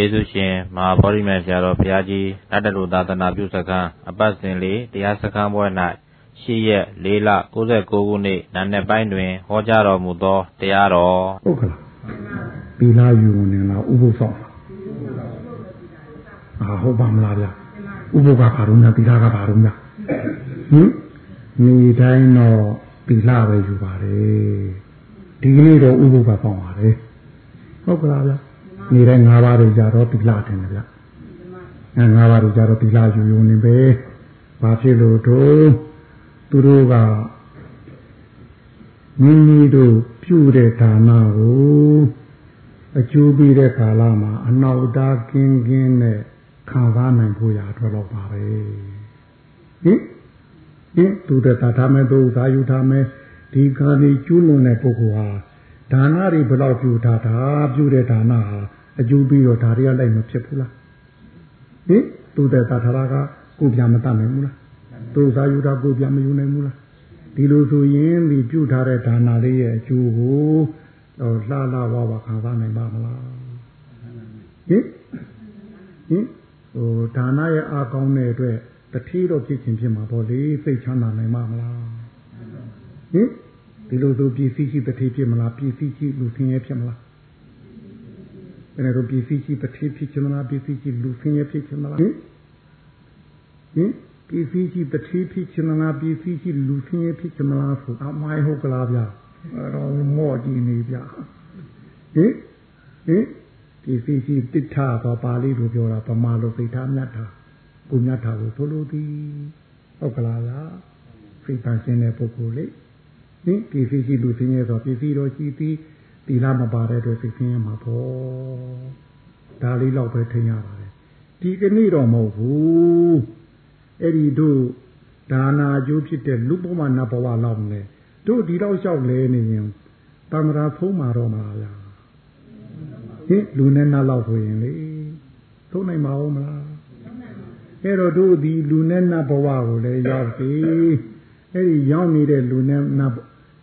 ကျေးဇူးရှင်မဟာဗောဓိမံဆရာတော်ဘုရားကြီးနတ်တလူသာသနာပြုစခန်းအပတ်စဉ်လေးတရားစခန်းပွဲ၌ရှိရက်၄လ69ခုနှစ်နံနက်ပိုင်းတွင်ဟောကြားတော်မူသောတရားတော်ဟုတ်ကလားပီလာယူနေလားဥပုသ်ဆောင်အာဟုတ်ပါမလားဗျာဥပုသ်ကဘာလို့လဲပီလာကဘာလို့လဲဟင်ညီတိုင်းတော့ပီလာပဲယူပါတယ်ဒီကနေ့တော့ဥပုသ်ကပေါင်းပါတယ်ဟုတ်ကလားဗျာ နေတဲ့၅ပါးတွေကြတော့ပီလာတယ်ဗျာအဲ၅ပါးတွေကြတော့ပီလာယူယူနေပဲဘာဖြစ်လို့တို့သူတို့ကမိမိတို့ပြုတဲ့ဒါနကိုအကျိုးပေးတဲ့ကာလမှာအနောက်တာကင်းကင်းနဲ့ခံစားနိုင်ဖို့ရတော့တော့ပါပဲဟင်ဟင်သူတဲ့တာထားမဲ့သူသာယူထားမဲ့ဒီခါနေကျွလွန်တဲ့ပုဂ္ဂိုလ်ဟာဒါနတွေဘယ်လောက်ပြုထားတာပြုတဲ့ဒါနဟာ အကျိုးပြီးတော့ဒါတွေကလိုက်မဖြစ်ဘူးလားဟင်သူတဲ့တာထားတာကကိုပြမတတ်နိုင်ဘူးလားသူသာယူတာကိုပြမယူနိုင်ဘူးလားဒီလိုဆိုရင်ဒီပြုထားတဲ့ဒါနာလေးရဲ့အကျိုးကိုတော့လှလှဝဝခံစားနိုင်ပါမလားဟင်ဟင်ဟိုဒါနရဲ့အာကောင်းတဲ့အတွက်တတိတော့ဖြစ်ခြင်းဖြစ်မှာပေါ့လေစိတ်ချမ်းသာနိုင်မှာမလားဟင်ဒီလိုဆိုပြည်စည်းရှိတတိဖြစ်မလားပြည်စည်းရှိလူဆင်းရဲဖြစ်မလား ဘယ်နဲ့တော့ပြည်စည်းရှိတတိဖြစ်ခြင်းမလားပြည်စည်းရှိလူဆင်းရဲဖြစ်ခြင်းမလားဟင်ဟင်ပစ္စည်းရှိတတိဖြစ်ချင်မလားပစ္စည်းရှိလူဆင်းရဲဖြစ်ချင်မလားဆိုအမိုင်းဟုတ်ကလားဗျာအဲ့တော့မော့ကြည့်နေဗျာဟင်ဟင်ပစ္စည်းရှိတိဋ္ဌတော့ပါဠိလိုပြောတာဗမာလိုစိတ်ထားမြတ်တာကိုမြတ်တာကိုဆိုလိုသည်ဟုတ်ကလားလားစိတ်ပါရှင်းတဲ့ပုဂ္ဂိုလ်လေဟင်ပစ္စည်းရှိလူဆင်းရဲဆိုပစ္စည်းတော့ရှိသည် တီလာမပါတဲ့အတွက်စိတ်ဆင်းရဲမှာပေါ့ဒါလေးတော့ပဲထင်ရပါတယ်ဒီကနေ့တော့မဟုတ်ဘူးအဲ့ဒီတို့ဒါနာကျိုးဖြစ်တဲ့လူဘဝနတ်ဘဝလောက်နဲ့တို့ဒီတော့လျှောက်လဲနေရင်တမရာဖုံးมาတော့မှာလားဟင်လူနဲ့နတ်လောက်ဆိုရင်လေသုံးနိုင်ပါဦးမလားအဲ့တော့တို့ဒီလူနဲ့နတ်ဘဝကိုလည်းရောက်ပြီအဲ့ဒီရောက်နေတဲ့လူနဲ့နတ်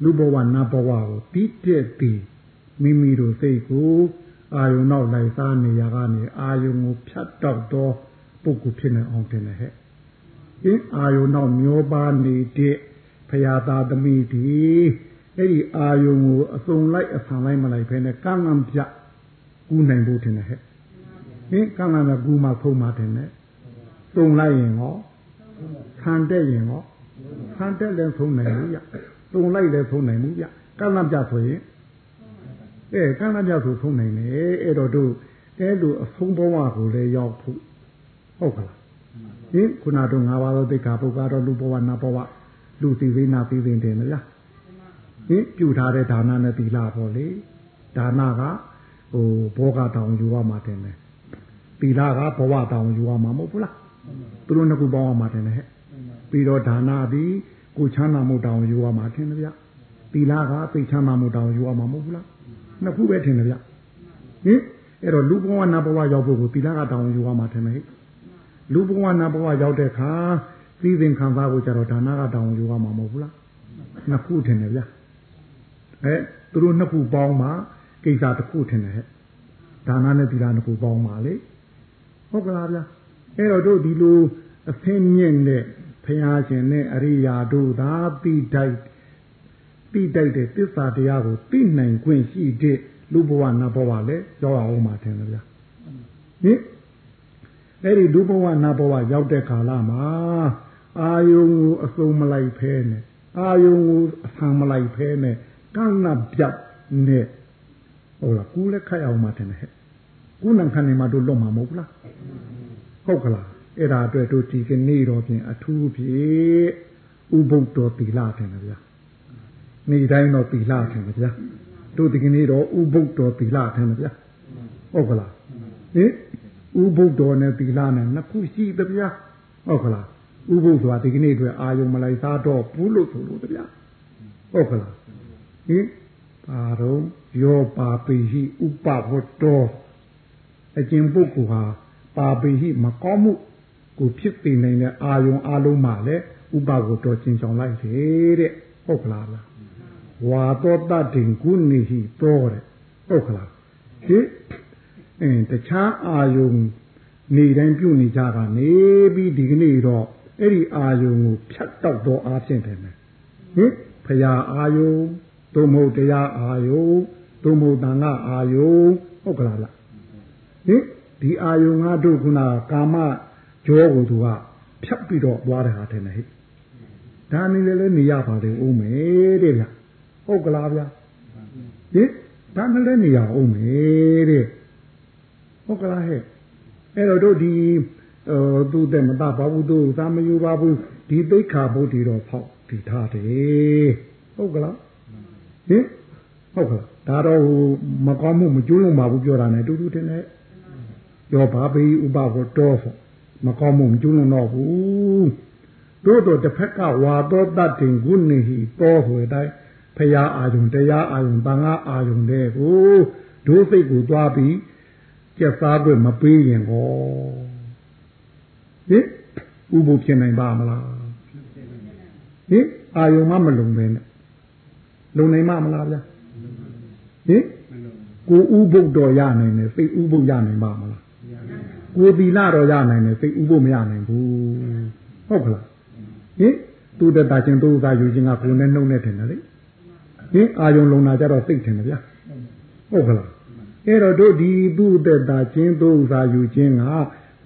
လူဘဝနတ်ဘဝကိုတိတက်ပြီး မိမိတို့စိတ်ကိုအာယုံနောက်လိုက်စားနေရကနေအာယုံကိုဖြတ်တော့တော့ပုဂ္ဂိုလ်ဖြစ်နေအောင်တင်တယ်ဟဲ့အင်းအာယုံနောက်မျောပါနေတဲ့ဖရာသားသမီးဒီအဲ့ဒီအာယုံကိုအစုံလိုက်အဆံလိုက်မလိုက်ဖဲနဲ့ကံကံပြကူးနိုင်ဖို့တင်တယ်ဟဲ့ဟင်ကံကံကကူးမှဖုံးမှတင်တယ်စုံလိုက်ရင်ဟောခံတဲ့ရင်ဟောခံတဲ့လည်းဖုံးနိုင်ဘူးရစုံလိုက်လည်းဖုံးနိုင်ဘူးရကံကံပြဆိုရင် အဲကံကံပြဆိုဖုံးနိုင်တယ်အဲ့တော့တို့အဲလိုအဖုံးဘဝကိုလည်းရောက်ဖို့ဟုတ်ကလားဟင်ခုနတော့ငါးပါးသောသိက္ခာပုဂ္ဂါတော့လူဘဝနာဘဝလူသိသိနာသိသိတယ်မလားဟင်ပြုထားတဲ့ဒါနနဲ့သီလပေါ့လေဒါနကဟိုဘောဂတောင်ယူရမှာတင်တယ်သီလကဘဝတောင်ယူရမှာမဟုတ်ဘူးလားသူတို့နှစ်ခုပေါင်းရမှာတင်တယ်ဟဲ့ပြီးတော့ဒါနသည်ကိုချမ်းသာမှုတောင်ယူရမှာတင်တယ်ဗျသီလကသိချမ်းသာမှုတောင်ယူရမှာမဟုတ်ဘူးလား နှစ်ခုပဲတင်တယ်ဗျဟင်အဲ့တော့လူဘဝနာဘဝရောက်ဖို့ကိုသီလကတောင်ယူရမှာတင်တယ်ဟဲ့လူဘဝနာဘဝရောက်တဲ့အခါသိစဉ်ခံစားဖို့ကြတော့ဒါနကတောင်းယူရမှာမဟုတ်ဘူးလားနှစ်ခုထင်တယ်ဗျာအဲသူတို့နှစ်ခုပေါင်းမှကိစ္စတစ်ခုထင်တယ်ဟဲ့ဒါနနဲ့သီလနှစ်ခုပေါင်းမှလေဟုတ်ကလားဗျာအဲ့တော့တို့ဒီလိုအသင်းမြင့်တဲ့ဘုရားရှင်နဲ့အရိယာတို့သာတိတိုက် တိတိုက်တဲ့သစ္စာတရားကိုသိနိုင်ခွင့်ရှိတဲ့လူဘဝနတ်ဘဝလည်းရောက်အောင်မှထင်တယ်ဗျာဟင်အဲ့ဒီဒုဘဝနာဘဝရောက်တဲ့ကာလမှာအာယုံကိုအစုံမလိုက်ဖဲနဲ့အာယုံကိုအဆံမလိုက်ဖဲနဲ့ကန့်နပြတ်နဲ့ဟုတ်လားကူလည်းခတ်အောင်မှတယ်ဟဲ့ကုနံခဏနေမှာတို့လွတ်မှာမဟုတ်လားဟုတ်ကလားအဲ့ဒါအတွက်တို့ဒီကနေ့တော့ပြင်အထူးဖြစ်ဥပုပ်တော်တီလာတယ်ဗျာ နေ့တိုင်းတော့တီလာတယ်ဗျာတို့ဒီကနေ့တော့ဥပုပ်တော်တီလာတယ်ဗျာဟုတ်ကလားဟင်ဥပုဒ္ဒောနဲ့သီလနဲ့နှစ်ခုရှိသဗျာဟုတ်ကလားဥပုဒ္ဒောဒီကနေ့အတွက်အာယုံမလိုက်သားတော့ဘူးလို့ဆိုလို့တဗျာဟုတ်ကလားဟင်ပါတော့ယောပါပိဟိဥပဝတ္တောအကျင့်ပုဂ္ဂိုလ်ဟာပါပိဟိမကောင်းမှုကိုဖြစ်တည်နိုင်တဲ့အာယုံအလုံးမှလည်းဥပကိုတော်ကျင်ဆောင်လိုက်စေတဲ့ဟုတ်ကလားလား ဝါတော်တတ်တင်ကုဏိဟိတော်တဲ့ဟုတ်ကလားဟင်အင်းတခြားအာယုံနေတိုင်းပြုနေကြတာနေပြီးဒီကနေ့တော့အဲ့ဒီအာယုံကိုဖြတ်တောက်တော့အားဖြင့်တယ်ဟင်ဖရာအာယုံသို့မဟုတ်တရားအာယုံသို့မဟုတ်တန်ခါအာယုံဟုတ်ကလားလားဟင်ဒီအာယုံငါတို့ခုနကာမကြောကိုသူကဖြတ်ပြီးတော့သွားတယ်ဟာတယ်ဟဲ့ဒါနေလည်းလည်းနေရပါတယ်ဦးမယ်တဲ့ဗျ ဟုတ်ကလားဗျဟင်ဒါနဲ့လည်းနေရအောင်မယ်တဲ့ဟုတ်ကလားဟဲ့အဲ့တော့တို့ဒီဟိုသူတဲ့မတပါဘူးသူသာမယူပါဘူးဒီသိခါဘုဒ္ဓီတော့ဖောက်ဒီထားတယ်ဟုတ်ကလားဟင်ဟုတ်ကလားဒါတော့ဟိုမကောင်းမှုမကျိုးလုံးပါဘူးပြောတာ ਨੇ တူတူတင်နေရောဘာပေဥပဝတ္တောဆိုမကောင်းမှုမကျိုးလုံးတော့ဘူးတို့တော့တစ်ဖက်ကဝါတော်တတ်တင်ကုနေဟိတောဆိုတိုင်း ဖရာအာယုံတရားအာယုံတန်ခါအာယုံတဲ့ကိုဒုစိတ်ကိုသွားပြီးကျက်စားခွင့်မပေးရင်ကောဟင်ဥပုဖြစ်နိုင်ပါမလားဟင်အာယုံမမလုံပဲနဲ့လုံနိုင်မမလားဗျာဟင်ကိုဥပုတော်ရနိုင်တယ်စိတ်ဥပုရနိုင်ပါမလားကိုသီလတော်ရနိုင်တယ်စိတ်ဥပုမရနိုင်ဘူးဟုတ်ကလားဟင်သူတတချင်းသူဥစားယူခြင်းကကိုယ်နဲ့နှုတ်နဲ့ထင်တယ်လေ ဟင်အာယုံလုံတာကြတော့စိတ်ထင်တယ်ဗျာဟုတ်ကလားအဲ့တော့တို့ဒီသူ့သက်တာချင်းသူ့ဥစားယူခြင်းက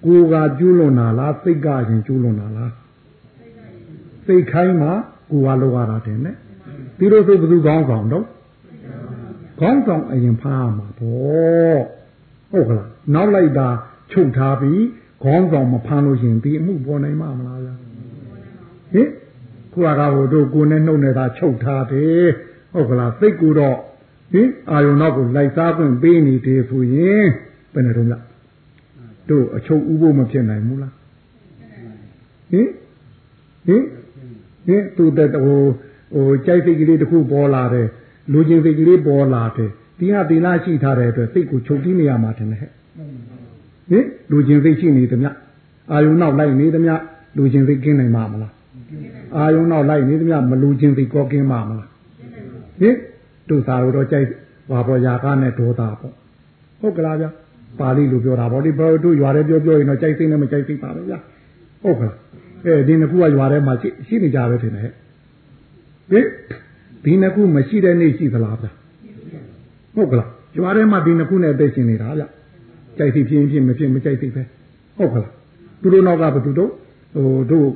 ကိုယ်ကကျူးလွန်တာလားစိတ်ကရင်ကျူးလွန်တာလားစိတ်ခိုင်းမှကိုယ်ကလောရတာတင်နဲ့ဒီလိုဆိုဘယ်သူကောင်းဆောင်တော့ကောင်းဆောင်အရင်ဖားမှာပေါ့ဟုတ်ကလားနောက်လိုက်တာချုပ်ထားပြီးခေါင်းဆောင်မဖမ်းလို့ရှင်ဒီအမှုပေါ်နိုင်မှာမလားဗျာဟင်ခုကဟိုတို့ကိုယ်နဲ့နှုတ်နေတာချုပ်ထားတယ် ဟုတ်ကလားစိတ်ကိုတော့ဟင်အာယုံတော့ကိုလိုက်စားခွင့်ပေးနေတယ်ဆိုရင်ဘယ်နဲ့တော့လားတို့အချုပ်ဥဖို့မဖြစ်နိုင်ဘူးလားဟင်ဟင်ဟင်သူတဲ့ဟိုဟိုကြိုက်စိတ်ကလေးတစ်ခုပေါ်လာတယ်လူချင်းစိတ်ကလေးပေါ်လာတယ်ဒီဟာဒီလားရှိထားတဲ့အတွက်စိတ်ကိုချုပ်ပြီးနေရမှာတယ်ဟဲ့ဟင်လူချင်းစိတ်ရှိနေသမျှအာယုံနောက်လိုက်နေသမျှလူချင်းစိတ်ကင်းနိုင်မှာမလားအာယုံနောက်လိုက်နေသမျှမလူချင်းစိတ်ကောကင်းမှာမလား ဟင်တို့သာတော့ကြိုက်ဘာပေါ်ရာကနဲ့ဒေါသပေါ့ဟုတ်ကလားဗျာပါဠိလိုပြောတာဗောဒီဘောတို့ရွာထဲပြောပြောရင်တော့ကြိုက်စိတ်နဲ့မကြိုက်စိတ်ပါပဲဗျာဟုတ်ကလားအဲဒီနှစ်ခုကရွာထဲမှာရှိရှိနေကြပဲထင်တယ်ဟဲ့ဒီနှစ်ခုမရှိတဲ့နေ့ရှိသလားဗျာဟုတ်ကလားရွာထဲမှာဒီနှစ်ခုနဲ့အသက်ရှင်နေတာဗျကြိုက်စိတ်ဖြစ်ဖြစ်မဖြစ်မကြိုက်စိတ်ပဲဟုတ်ကလားသူတို့နောက်ကဘသူတို့ဟိုတို့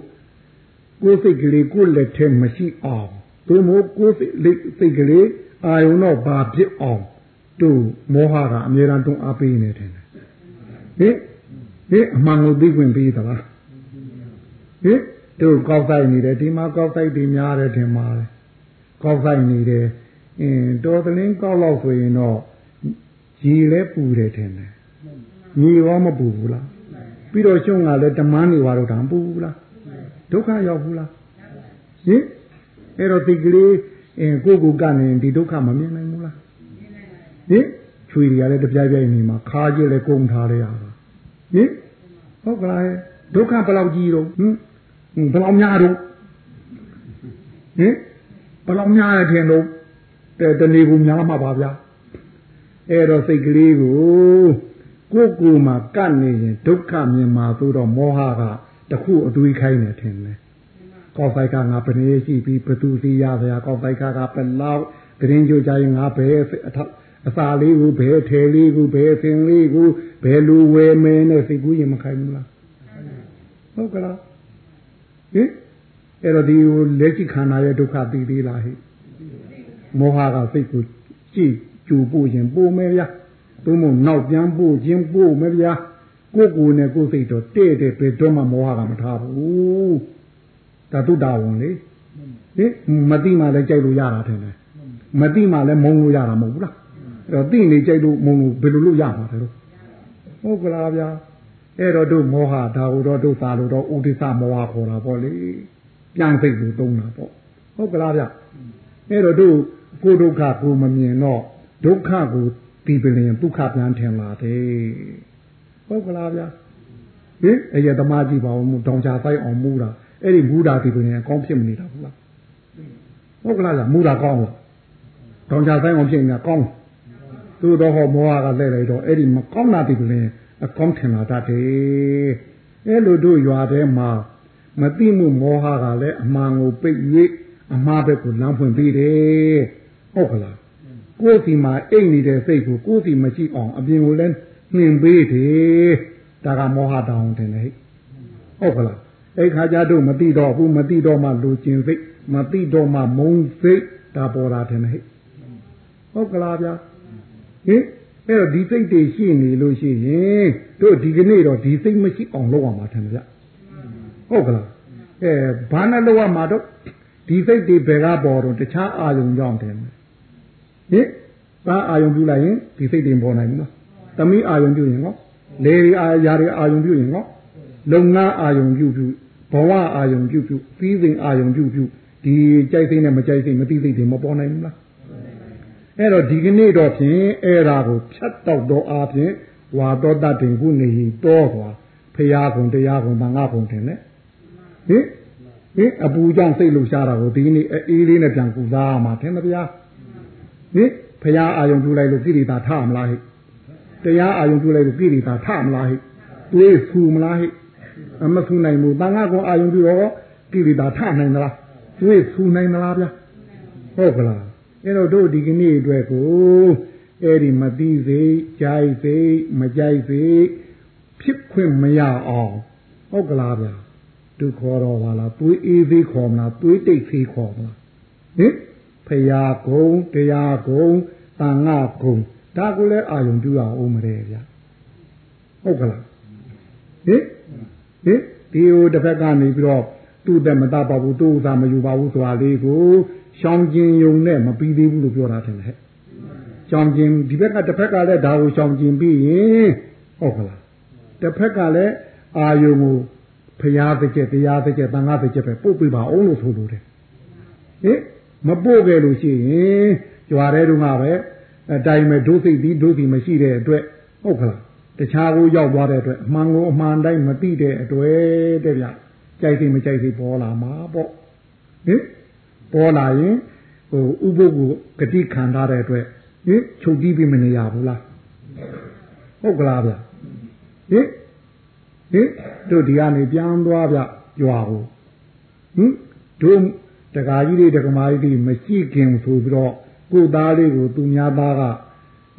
ကိုယ်စိတ်ကလေးကိုယ်လက်ထဲမရှိအောင် သူမို့ကိုယ်စိတ်ကလေးအာယုံတော့ဘာဖြစ်အောင်သူ့မောဟကအမြဲတမ်းတွန်းအားပေးနေတယ်ဟင်ဟင်အမှန်ကိုသိခွင့်ပေးသလားဟင်တို့ကောက်ဆိုင်နေတယ်ဒီမှာကောက်ဆိုင်ဒီများတယ်ထင်ပါတယ်ကောက်ဆိုင်နေတယ်အင်းတော်သလင်းကောက်လောက်ဆိုရင်တော့ရေလဲပူတယ်ထင်တယ်ညီရောမပူဘူးလားပြီးတော့ကျုံကလည်းတမန်းနေွားတော့တာမပူဘူးလားဒုက္ခရောက်ဘူးလားဟင် အဲ့တော့ဒီကလေးအင်းကိုကိုကနေဒီဒုက္ခမမြင်နိုင်ဘူးလားဟင်ချွေတွေကလည်းတပြိုင်ပြိုင်နေမှာခါကျလည်းကုန်ထားရတာဟင်ဟုတ်ကလားဒုက္ခဘယ်လောက်ကြီးတော့ဟင်ဘယ်လောက်များတော့ဟင်ဘယ်လောက်များရထင်တော့တဏီကူများမှာပါဗျာအဲ့တော့စိတ်ကလေးကိုကိုယ်ကိုယ်မှာကပ်နေရင်ဒုက္ခမြင်မှာသို့တော့မောဟကတခုအတွေးခိုင်းနေထင်တယ် ကောက်ဖိုက်ကငါဘယ်နည်းရှိပြီးဘသူစီရစရာကောက်ဖိုက်ကကဘယ်လောက်ဂရင်းကြိုကြရင်ငါဘယ်အထောက်အစာလေးကိုဘယ်ထဲလေးကိုဘယ်သင်လေးကိုဘယ်လူဝယ်မဲနဲ့စိတ်ကူးရင်မခိုင်းဘူးလားဟုတ်ကလားဟင်အဲ့တော့ဒီလက်ရှိခန္ဓာရဲ့ဒုက္ခသိသေးလားဟိမောဟကစိတ်ကိုကြည့်ကြူပို့ရင်ပို့မယ်ဗျာသို့မဟုတ်နောက်ပြန်ပို့ခြင်းပို့မယ်ဗျာကိုယ်ကိုယ်နဲ့ကိုယ်စိတ်တော့တဲ့တဲ့ပဲတော့မှမောဟကမထားဘူး ဒါတုတာဝန်လေဟင်မသိမှလည်းကြိုက်လို့ရတာထင်တယ်မသိမှလည်းမုံလို့ရတာမဟုတ်ဘူးလားအဲ့တော့သိနေကြိုက်လို့မုံလို့ဘယ်လိုလုပ်ရမှာလဲလို့ဟုတ်ကလားဗျာအဲ့တော့တို့မောဟဒါဟုတော့တို့သာလို့တော့ဥဒိစ္စမောဟခေါ်တာပေါ့လေပြန်စိတ်ကိုသုံးတာပေါ့ဟုတ်ကလားဗျအဲ့တော့တို့ကိုဒုက္ခကိုမမြင်တော့ဒုက္ခကိုဒီပလင်ဒုက္ခပြန်ထင်လာတယ်ဟုတ်ကလားဗျဟင်အရဲ့သမားကြည့်ပါဦးမူတောင်ချဆိုင်အောင်မူတာ အဲ့ဒီမူတာဒီပလင်အကောင်းဖြစ်မနေတာဘူးလားဟုတ်ကလားဗျမူတာကောင်းလားတောင်ချဆိုင်အောင်ဖြစ်နေတာကောင်းဟသို့တော့ဟောမောဟကလဲလိုက်တော့အဲ့ဒီမကောင်းတာဒီလည်းအကောင်းထင်လာတတ်တယ်အဲ့လိုတို့ရွာထဲမှာမသိမှုမောဟကလည်းအမှန်ကိုပိတ်၍အမှားဘက်ကိုလမ်းဖွင့်ပေးတယ်ဟုတ်ကလားကိုယ်စီမှာအိတ်နေတဲ့စိတ်ကိုကိုယ်စီမရှိအောင်အပြင်ကိုလည်းနှင်ပေးတယ်ဒါကမောဟတောင်းတယ်လေဟုတ်ကလား အဲ့ခါကျတို့မသိတော့ဘူးမသိတော့မှလူကျင်စိတ်မသိတော့မှမုန်းစိတ်ဒါပေါ်တာတယ်ဟဲ့ဟုတ်ကလားဗျာဟင်အဲ့တော့ဒီစိတ်တွေရှိနေလို့ရှိရင်တို့ဒီကနေ့တော့ဒီစိတ်မရှိအောင်လုပ်ရမှာတယ်ဗျဟုတ်ကလားအဲဘာနဲ့လုပ်ရမှာတော့ဒီစိတ်တွေဘယ်ကပေါ်တော့တခြားအာယုံကြောင့်တယ်ဟင်ဘာအာယုံပြုလိုက်ရင်ဒီစိတ်တွေပေါ်နိုင်ဘူးနော်သမီးအာယုံပြုရင်နော်လေအာရာတွေအာယုံပြုရင်နော်လုံငါအာယုံပြုပြု ဘဝအာယုံပြုပြုပြီးစဉ်အာယုံပြုပြုဒီကြိုက်စိတ်နဲ့မကြိုက်စိတ်မသိစိတ်တွေမပေါ်နိုင်ဘူးလားအဲ့တော့ဒီကနေ့တော့ဖြင့်အဲ့ဒါကိုဖြတ်တော့တော့အားဖြင့်ဝါတော်တတ်တင်ခုနေတော့ကွာဖရာကုံတရားကုံဘာငါကုံတင်လေဟင်ဟင်အပူကြောင့်စိတ်လှရှားတာကိုဒီနေ့အေးလေးနဲ့ပြန်ကူစားမှာထင်မဗျာဟင်ဖရာအာယုံပြုလိုက်လို့ကိရိတာထမလားဟိတရားအာယုံပြုလိုက်လို့ကိရိတာထမလားဟိတွေးဖူမလားဟိ အမဖူနိုင်ဘူးတန်ခါကုံအာယုံပြုတော့ကိရိတာထနိုင်သလားတွေးဖူနိုင်သလားဗျာဟုတ်ကလားအဲ့တော့တို့ဒီကနေ့အတွက်ကိုအဲ့ဒီမသိစိတ်ကြိုက်စိတ်မကြိုက်စိတ်ဖြစ်ခွင့်မရအောင်ဟုတ်ကလားဗျာသူခေါ်တော့ပါလားသွေးအေးသေးခေါ်မလားသွေးတိတ်သေးခေါ်မလားဟင်ဖရာကုံတရားကုံတန်ငါကုံဒါကိုလည်းအာယုံပြုရအောင်မလဲဗျာဟုတ်ကလားဟင် ဟင်ဒီဟိုတစ်ဖက်ကနေပြီးတော့သူ့တဲ့မတပါဘူးသူ့ဥစားမယူပါဘူးဆိုတာလေးကိုရှောင်းကျင်ယုံနဲ့မပြီးသေးဘူးလို့ပြောတာတယ်ဟဲ့ရှောင်းကျင်ဒီဘက်ကတစ်ဖက်ကလည်းဒါကိုရှောင်းကျင်ပြီးရင်ဟုတ်ကလားတစ်ဖက်ကလည်းအာယုံကိုဖရာတစ်ချက်တရားတစ်ချက်တန်ခါတစ်ချက်ပဲပို့ပြပါအောင်လို့ဆိုလိုတယ်ဟင်မပို့ခဲ့လို့ရှိရင်ကြွားတဲ့တုန်းကပဲအတိုင်းပဲဒုစိတ်ပြီးဒုစီမရှိတဲ့အတွက်ဟုတ်ကလား တခြားကိုရောက်သွားတဲ့အတွက်အမှန်ကိုအမှန်တိုင်းမသိတဲ့အတွက်တဲ့ဗျကြိုက်စိမကြိုက်စိပေါ်လာမှာပေါ့ဟင်ပေါ်လာရင်ဟိုဥပုပ်ကိုဂတိခံထားတဲ့အတွက်ဟင်ချုပ်ကြည့်ပြီးမနေရဘူးလားဟုတ်ကလားဗျဟင်ဟင်တို့ဒီကနေပြန်သွားဗျကြွားကိုဟင်တို့တကာကြီးတွေတကမာကြီးတွေမရှိခင်ဆိုပြီးတော့ကိုသားလေးကိုသူများသားက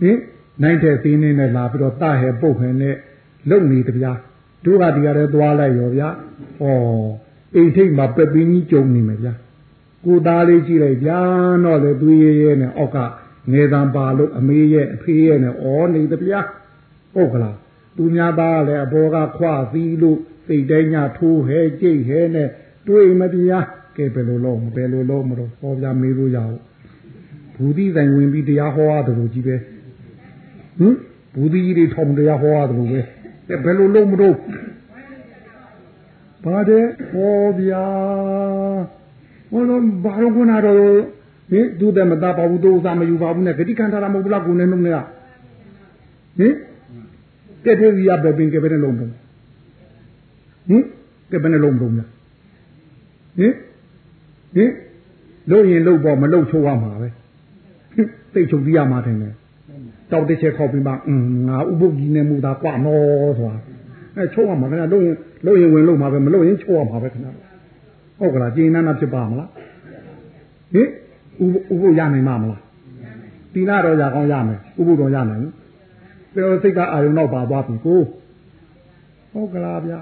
ဟင် နိုင်တဲ့သင်းနေနဲ့လာပြီးတော့တဟဲပုတ်ခင်နဲ့လုံနေတပြားတို့ကဒီကရဲသွားလိုက်ရောဗျာဩအိမ်ထိတ်မှာပက်ပင်းကြီးကြုံနေမယ်ဗျာကိုသားလေးကြည့်လိုက်ဗျာတော့လေသူရဲရဲနဲ့အောက်ကငယ်တံပါလို့အမေရဲ့အဖေရဲ့နဲ့ဩနေတပြားဟုတ်ကလားသူများသားလည်းအဘောကခွသီးလို့စိတ်တိုင်းညထိုးဟဲကြိတ်ဟဲနဲ့တွေ့မတရားကဲဘယ်လိုလုပ်မဘယ်လိုလုပ်မလို့ဟောပြမေးလို့ရအောင်ဘူတိတိုင်ဝင်ပြီးတရားဟောရတယ်လို့ကြီးပဲ ဟင်ဘူတိကြီးတွေထောင်တရားဟောရတယ်လို့ပဲဘယ်လိုလုပ်မလို့ဘာတဲ့ဟောဗျာဟောတော့ဘာလို့ခုနတော့ဟင်သူတဲ့မသားပါဘူးသူဥစားမယူပါဘူးနဲ့ဂတိခံထားတာမဟုတ်ဘူးလားကိုနေနှုံးနေကဟင်ကဲတွေ့ရပဲပင်ကဲပဲနဲ့လုံးပုံဟင်ကဲပဲနဲ့လုံးပုံလားဟင်ဟင်လို့ရင်လို့ပေါ့မလို့ချိုးရမှာပဲသိချုပ်ပြရမှာတယ်လေ တောက်တစ်ချက်ခေါက်ပြီးမှအင်းငါဥပုပ်ကြီးနဲ့မူတာကွာမောဆိုတာအဲချိုးရမှာခင်ဗျာလို့ရင်လို့ရင်ဝင်လို့မှာပဲမလို့ရင်ချိုးရမှာပဲခင်ဗျာဟုတ်ကလားကျင်းနန်းနာဖြစ်ပါမလားဟင်ဥဥပုပ်ရနိုင်မှာမလားတီလာတော့ရကောင်းရမယ်ဥပုပ်တော့ရနိုင်ပြောစိတ်ကအာယုံတော့ပါသွားပြီကိုဟုတ်ကလားဗျာ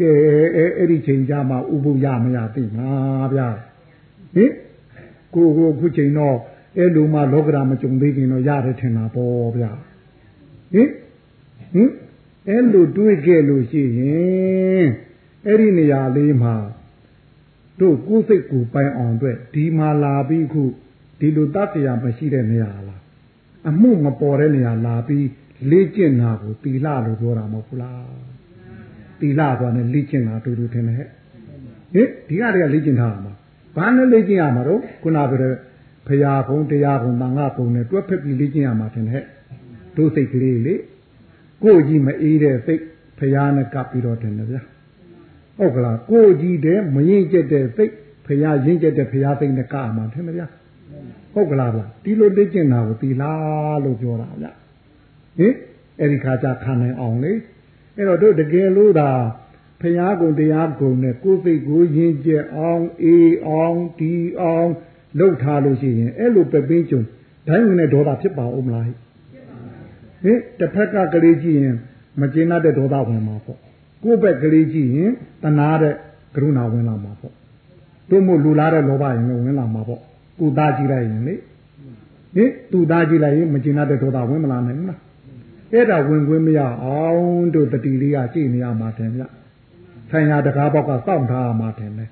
ကဲအဲ့ဒီချိန်ကြမှာဥပုပ်ရမရသိမှာဗျာဟင်ကိုကိုခုချိန်တော့ အဲ့လိုမှလောကဓာမကြုံသေးခင်တော့ရတယ်ထင်တာပေါ့ဗျာဟင်ဟင်အဲ့လိုတွေးခဲ့လို့ရှိရင်အဲ့ဒီနေရာလေးမှာတို့ကိုယ်စိတ်ကိုပိုင်အောင်အတွက်ဒီမှာလာပြီးခုဒီလိုတတ်တရားမရှိတဲ့နေရာလားအမှုမပေါ်တဲ့နေရာလာပြီးလေ့ကျင့်တာကိုတီလာလို့ပြောတာမဟုတ်ဘူးလားတီလာဆိုတာနဲ့လေ့ကျင့်တာတူတူထင်တယ်ဟဲ့ဟင်ဒီကတည်းကလေ့ကျင့်ထားတာမှာဘာနဲ့လေ့ကျင့်ရမှာတော့ခုနပြောတဲ့ ဖရာဘုံတရားဘုံတန်ခါဘုံနဲ့တွဲဖက်ပြီးလေ့ကျင့်ရမှာထင်တယ်ဟဲ့တို့စိတ်ကလေးလေကိုယ်ကြီးမအေးတဲ့စိတ်ဖရာနဲ့ကပ်ပြီးတော့တင်တယ်ဗျာဟုတ်ကလားကိုယ်ကြီးတဲ့မရင်ကျက်တဲ့စိတ်ဖရာရင်ကျက်တဲ့ဖရာစိတ်နဲ့ကပ်မှာထင်တယ်ဗျာဟဟုတ်ကလားဗျဒီလိုလေ့ကျင့်တာကိုသီလာလို့ပြောတာဗျဟင်အဲ့ဒီခါကျခံနိုင်အောင်လေအဲ့တော့တို့တကယ်လို့ဒါဖရာကုံတရားကုံနဲ့ကိုယ်စိတ်ကိုယဉ်ကျေးအောင်အေးအောင်ဒီအောင် လှုပ်ထားလို့ရှိရင်အဲ့လိုပဲပင်းကြုံဒိုင်းဝင်တဲ့ဒေါသဖြစ်ပါဦးမလားဟင်တစ်ဖက်ကကလေးကြည့်ရင်မကျေနပ်တဲ့ဒေါသဝင်မှာပေါ့ကိုယ့်ဘက်ကလေးကြည့်ရင်တနာတဲ့ကရုဏာဝင်လာမှာပေါ့တို့မို့လူလားတဲ့လောဘရင်လည်းဝင်လာမှာပေါ့ကိုသားကြည့်လိုက်ရင်လေဟင်သူသားကြည့်လိုက်ရင်မကျေနပ်တဲ့ဒေါသဝင်မလာနိုင်ဘူးလားအဲ့ဒါဝင်ခွင့်မရအောင်တို့တတိလေးကကြည့်နေရမှာတယ်ဗျဆိုင်ရာတကားဘောက်ကစောင့်ထားရမှာတယ်လေ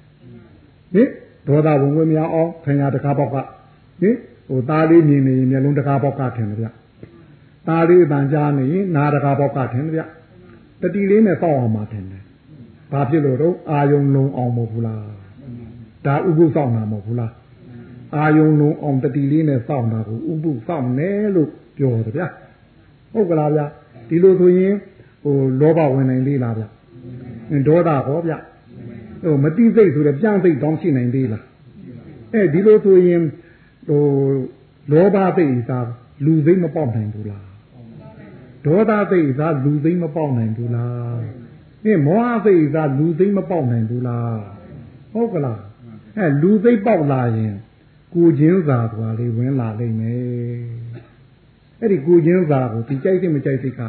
ဟင် ဒေါသဝင်ခွင့်မရအောင်ဆိုင်ရာတကားဘောက်ကဟင်ဟိုသားလေးမြင်နေရင်မျက်လုံးတကားဘောက်ကထင်တယ်ဗျသားလေးအတန်ကြားနေရင်နားတကားဘောက်ကထင်တယ်ဗျတတိလေးနဲ့စောင့်အောင်မှာတယ်ဘာဖြစ်လို့တော့အာယုံလုံးအောင်မဟုတ်ဘူးလားဒါဥပုစောင့်တာမဟုတ်ဘူးလားအာယုံလုံးအောင်တတိလေးနဲ့စောင့်တာကိုဥပုစောင့်တယ်လို့ပြောတယ်ဗျာဟုတ်ကလားဗျာဒီလိုဆိုရင်ဟိုလောဘဝင်နိုင်သေးလားဗျာဒေါသဟောဗျာ ဟိုမတိစိတ်ဆိုတဲ့ပြန်စိတ်တောင်းရှိနိုင်သေးလားအဲဒီလိုဆိုရင်ဟိုလောဘစိတ်သာလူစိတ်မပေါက်နိုင်ဘူးလားဒေါသစိတ်သာလူစိတ်မပေါက်နိုင်ဘူးလားဟင်မောဟစိတ်သာလူစိတ်မပေါက်နိုင်ဘူးလားဟုတ်ကလားအဲလူစိတ်ပေါက်လာရင်ကိုချင်းစာသွားလေးဝင်လာလိမ့်မယ်အဲ့ဒီကိုချင်းစာကိုဒီကြိုက်စိတ်မကြိုက်စိတ်က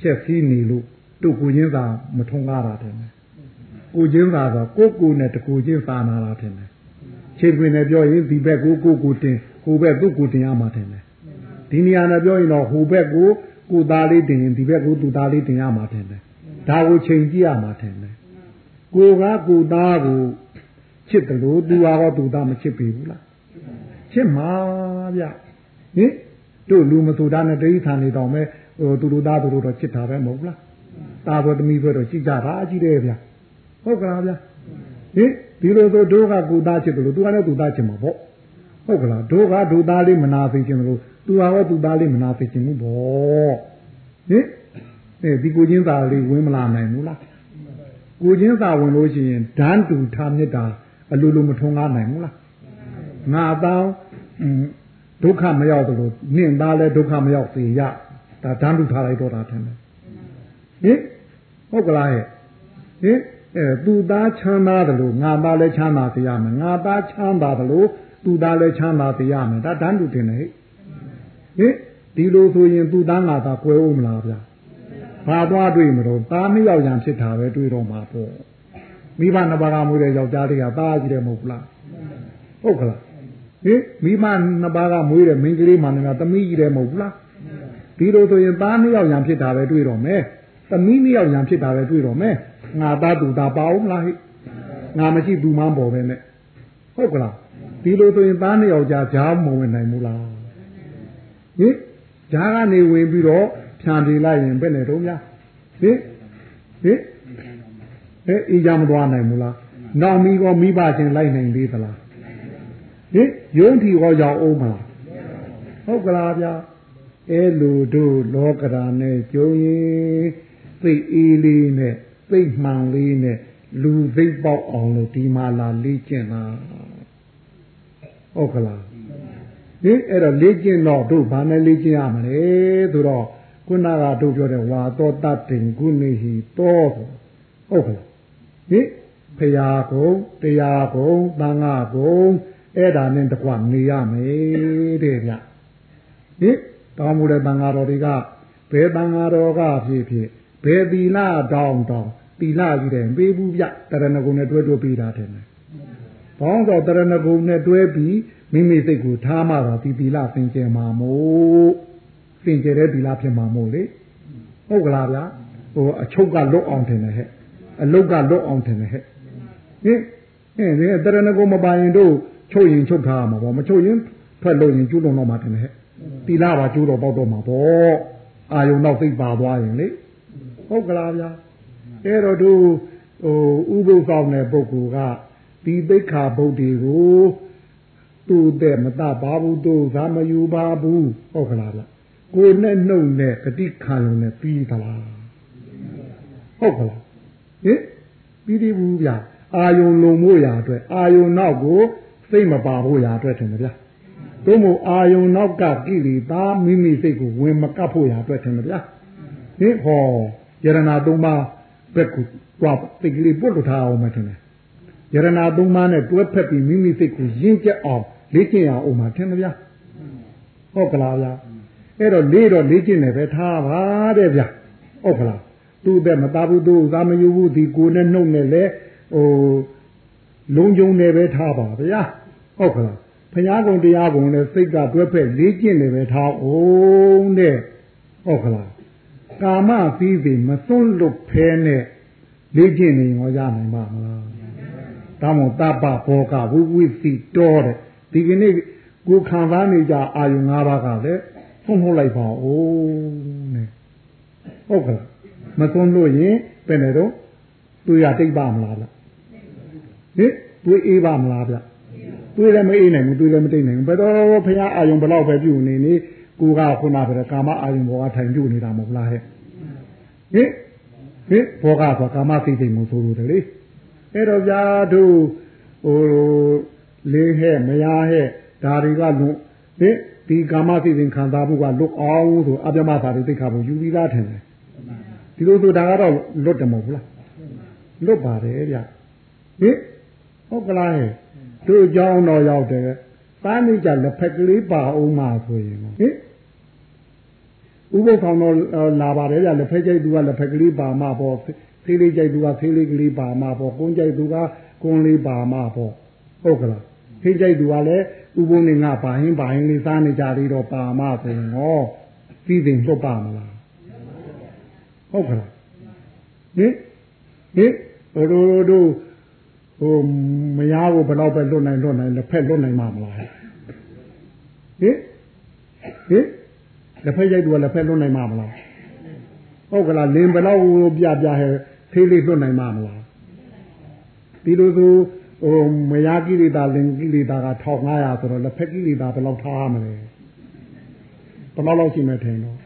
ဖြက်စီးနေလို့တို့ကိုချင်းစာမထုံကားတာတယ် ကိုချင်းစာဆိုကိုကိုနဲ့တကိုချင်းစာနာတာတယ်ခြေတွင်နဲ့ပြောရင်ဒီဘက်ကိုကိုကိုတင်ဟိုဘက်သူ့ကိုတင်ရမှာတယ်ဒီနေရာနဲ့ပြောရင်တော့ဟိုဘက်ကိုကိုသားလေးတင်ရင်ဒီဘက်ကိုသူ့သားလေးတင်ရမှာတယ်ဒါကိုချိန်ကြည့်ရမှာတယ်ကိုကကိုသားကိုချစ်တယ်လို့သူကတော့သူသားမချစ်ပြီဘူးလားချစ်မှာဗျဟင်တို့လူမဆိုတာနဲ့တိဋ္ဌာန်နေတော့မဲဟိုသူတို့သားသူတို့တော့ချစ်တာပဲမဟုတ်လားตาတော်သမီးဆိုတော့ကြည့်ကြတာကြည့်တယ်ဗျ ဟုတ်ကလားဗျဟင်ဒီလိုဆိုတို့ကကိုသားချစ်တယ်လို့သူကလည်းသူသားချစ်မှာပေါ့ဟုတ်ကလားတို့ကဒုသားလေးမနာသိခြင်းလို့သူဟာရောသူသားလေးမနာသိခြင်းဘူးပေါ့ဟင်အဲဒီကိုချင်းသားလေးဝင်မလာနိုင်ဘူးလားကိုချင်းသာဝင်လို့ရှိရင်ဓာန်တူထားမြစ်တာအလိုလိုမထုံကားနိုင်ဘူးလားငါတောင်းဒုက္ခမရောက်သလိုနင့်သားလည်းဒုက္ခမရောက်စေရဒါဓာန်တူထားလိုက်တော့တာထင်တယ်ဟင်ဟုတ်ကလားဟဲ့ဟင် အဲသူသားချမ်းသာတယ်လို့ငါသားလည်းချမ်းသာစေရမယ်ငါသားချမ်းသာတယ်လို့သူသားလည်းချမ်းသာစေရမယ်ဒါဓာန်တူတင်တယ်ဟဲ့ဟင်ဒီလိုဆိုရင်သူသားငါသားကွဲဦးမလားဗျာဘာသွားတွေ့မလို့သားမရောက်ရန်ဖြစ်တာပဲတွေ့တော့မှာပေါ့မိဘနှစ်ပါးကမွေးတဲ့ယောက်ျားလေးကသားကြီးတယ်မဟုတ်ဘူးလားဟုတ်ကလားဟင်မိမနှစ်ပါးကမွေးတဲ့မိန်းကလေးမှလည်းသမီးကြီးတယ်မဟုတ်ဘူးလားဒီလိုဆိုရင်သားနှစ်ယောက်ရန်ဖြစ်တာပဲတွေ့တော့မယ်သမီးနှစ်ယောက်ရန်ဖြစ်တာပဲတွေ့တော့မယ် ငါသားသူသားပါအောင်မလားဟိငါမရှိသူမှန်းပေါ်ပဲနဲ့ဟုတ်ကလားဒီလိုဆိုရင်သားနှစ်ယောက်ကြားကြားမဝင်နိုင်ဘူးလားဟင်ကြားကနေဝင်ပြီးတော့ဖြန်ပြလိုက်ရင်ဘယ်နဲ့တော့များဟင်ဟင်ဟဲ့အေးကြမသွားနိုင်ဘူးလားနောင်မီကောမိဘချင်းလိုက်နိုင်သေးသလားဟင်ယုံထီကောရောက်အောင်မလားဟုတ်ကလားဗျာအဲလိုတို့လောကရာနဲ့ကျုံရင်သိအေးလေးနဲ့ သိမှန်လေးနဲ့လူသိပေါက်အောင်လို့ဒီမှာလာလေ့ကျင့်တာဟုတ်ကလားဟင်အဲ့တော့လေ့ကျင့်တော့တို့ဘာနဲ့လေ့ကျင့်ရမလဲဆိုတော့ခုနကတို့ပြောတဲ့ဝါတော်တတ်တင်ကုနေဟိတောဟုတ်ကလားဟိဖရာကုံတရားကုံသံဃာကုံအဲ့ဒါနဲ့တကွနေရမယ်တဲ့ဗျဟိတောင်းမှုတဲ့သံဃာတော်တွေကဘယ်သံဃာတော်ကဖြစ်ဖြစ် ဘယ်သီလတောင်းတောင်းသီလကြီးတယ်ပေးဘူးဗျတရဏဂုံနဲ့တွဲတွဲပေးတာတယ်ဘောင်းတော့တရဏဂုံနဲ့တွဲပြီးမိမိစိတ်ကိုထားမှတော့ဒီသီလသင်ကျင်မှာမို့သင်ကျတဲ့သီလဖြစ်မှာမို့လေဟုတ်ကလားဗျာဟိုအချုပ်ကလွတ်အောင်ထင်တယ်ဟဲ့အလုတ်ကလွတ်အောင်ထင်တယ်ဟဲ့ဟင်ဟင်ဒီတရဏဂုံမပိုင်တို့ချုပ်ရင်ချုပ်ထားမှာပေါ့မချုပ်ရင်ထွက်လို့ရင်ကျူးလွန်တော့မှာထင်တယ်ဟဲ့တီလာပါကျူးတော့ပေါက်တော့မှာပေါ့အာယုံတော့သိပါသွားရင်လေ ဟုတ်ကလားဗျာအဲ့တော့တို့ဟိုဥပုသ်ဆောင်တဲ့ပုဂ္ဂိုလ်ကဒီသိက္ခာပုဒ်တွေကိုသူ့တဲ့မတပါဘူးတို့သာမယူပါဘူးဟုတ်ကလားဗျကိုယ်နဲ့နှုတ်နဲ့ဂတိခံလုံးနဲ့ပြီးသလားဟုတ်ကလားဟင်ပြီးသေးဘူးဗျအာယုံလုံမို့ရာအတွက်အာယုံနောက်ကိုစိတ်မပါဖို့ရာအတွက်ထင်တယ်ဗျတို့မို့အာယုံနောက်ကကိလေသာမိမိစိတ်ကိုဝင်မကပ်ဖို့ရအတွက်ထင်တယ်ဗျာဟင်ဟော ယရနာသုံးပါးဘက်ကိုတွားစိတ်ကလေးပုတ်လို့ထားအောင်မထင်နဲ့ယရနာသုံးပါးနဲ့တွဲဖက်ပြီးမိမိစိတ်ကိုရင့်ကျက်အောင်လေ့ကျင့်ရအောင်မထင်တယ်ဗျာဟုတ်ကလားဗျာအဲ့တော့လေးတော့လေ့ကျင့်နေပဲထားပါတဲ့ဗျာဟုတ်ကလားသူ့တဲ့မသားဘူးသူ့သာမယူဘူးဒီကိုနဲ့နှုတ်နဲ့လေဟိုလုံးကျုံနေပဲထားပါဗျာဟုတ်ကလားဘုရားကုံတရားကုံနဲ့စိတ်ကတွဲဖက်လေ့ကျင့်နေပဲထားအောင်တဲ့ဟုတ်ကလား ကာမသီးစီမစွန့်လွတ်ဖဲနဲ့လေ့ကျင့်နေရောရနိုင်ပါမလားဒါမို့တပ္ပဘောကဝိဝိစီတော်တဲ့ဒီကနေ့ကိုခံစားနေကြအာယု၅ပါးကလည်းဖုံးထုတ်လိုက်ပါဦးနဲ့ဟုတ်ကဲ့မစွန့်လို့ရင်ဘယ်နဲ့တော့တွေ့ရတိတ်ပါမလားဗျဟင်တွေ့အေးပါမလားဗျတွေ့လည်းမအေးနိုင်ဘူးတွေ့လည်းမတိတ်နိုင်ဘူးဘယ်တော့ဖရာအာယုံဘလောက်ပဲပြုနေနေ ကိုကခုနကပဲကာမအာယုံဘောကထိုင်ပြုနေတာမဟုတ်လားဟဲ့ဟင်ဟင်ဘောကဆိုကာမသိသိမှုဆိုလို့တလေအဲ့တော့ဗျာတို့ဟိုလေးဟဲ့မရဟဲ့ဒါတွေကလွန်ဟင်ဒီကာမသိသိခံစားမှုကလွတ်အောင်ဆိုအပြမသာတွေသိခါဖို့ယူပြီးသားထင်တယ်ဒီလိုဆိုဒါကတော့လွတ်တယ်မဟုတ်လားလွတ်ပါတယ်ဗျဟင်ဟုတ်ကလားဟဲ့တို့အကြောင်းတော့ရောက်တယ်သားမိကြလက်ဖက်ကလေးပါအောင်မှဆိုရင်ဟင် ဥပုသ်ဆောင်တော့လာပါတယ်ဗျလက်ဖက်ကြိုက်သူကလက်ဖက်ကလေးပါမှပေါ့ဖေးလေးကြိုက်သူကဖေးလေးကလေးပါမှပေါ့ကုန်းကြိုက်သူကကုန်းလေးပါမှပေါ့ဟုတ်ကလားဖေးကြိုက်သူကလည်းဥပုံနေငါပါဟင်းပါဟင်းလေးစားနေကြသေးတော့ပါမှဆိုရင်ဟောပြီးတင်လွတ်ပါမလားဟုတ်ကလားဟင်ဟင်တို့တို့ဟိုမယားကိုဘယ်တော့ပဲလွတ်နိုင်လွတ်နိုင်လက်ဖက်လွတ်နိုင်မှာမလားဟင်ဟင် လက်ဖက်ရိုက်သူကလက်ဖက်လွတ်နိုင်မှာမလားဟုတ်ကလားလင်းဘယ်တော့ပြပြဟဲသေးလေးလွတ်နိုင်မှာမလားဒီလိုဆိုဟိုမယားကိလေသာလင်ကိလေသာက1500ဆိုတော့လက်ဖက်ကိလေသာဘယ်လောက်ထားမလဲဘယ်လောက်လောက်ရှိမှထင်တော့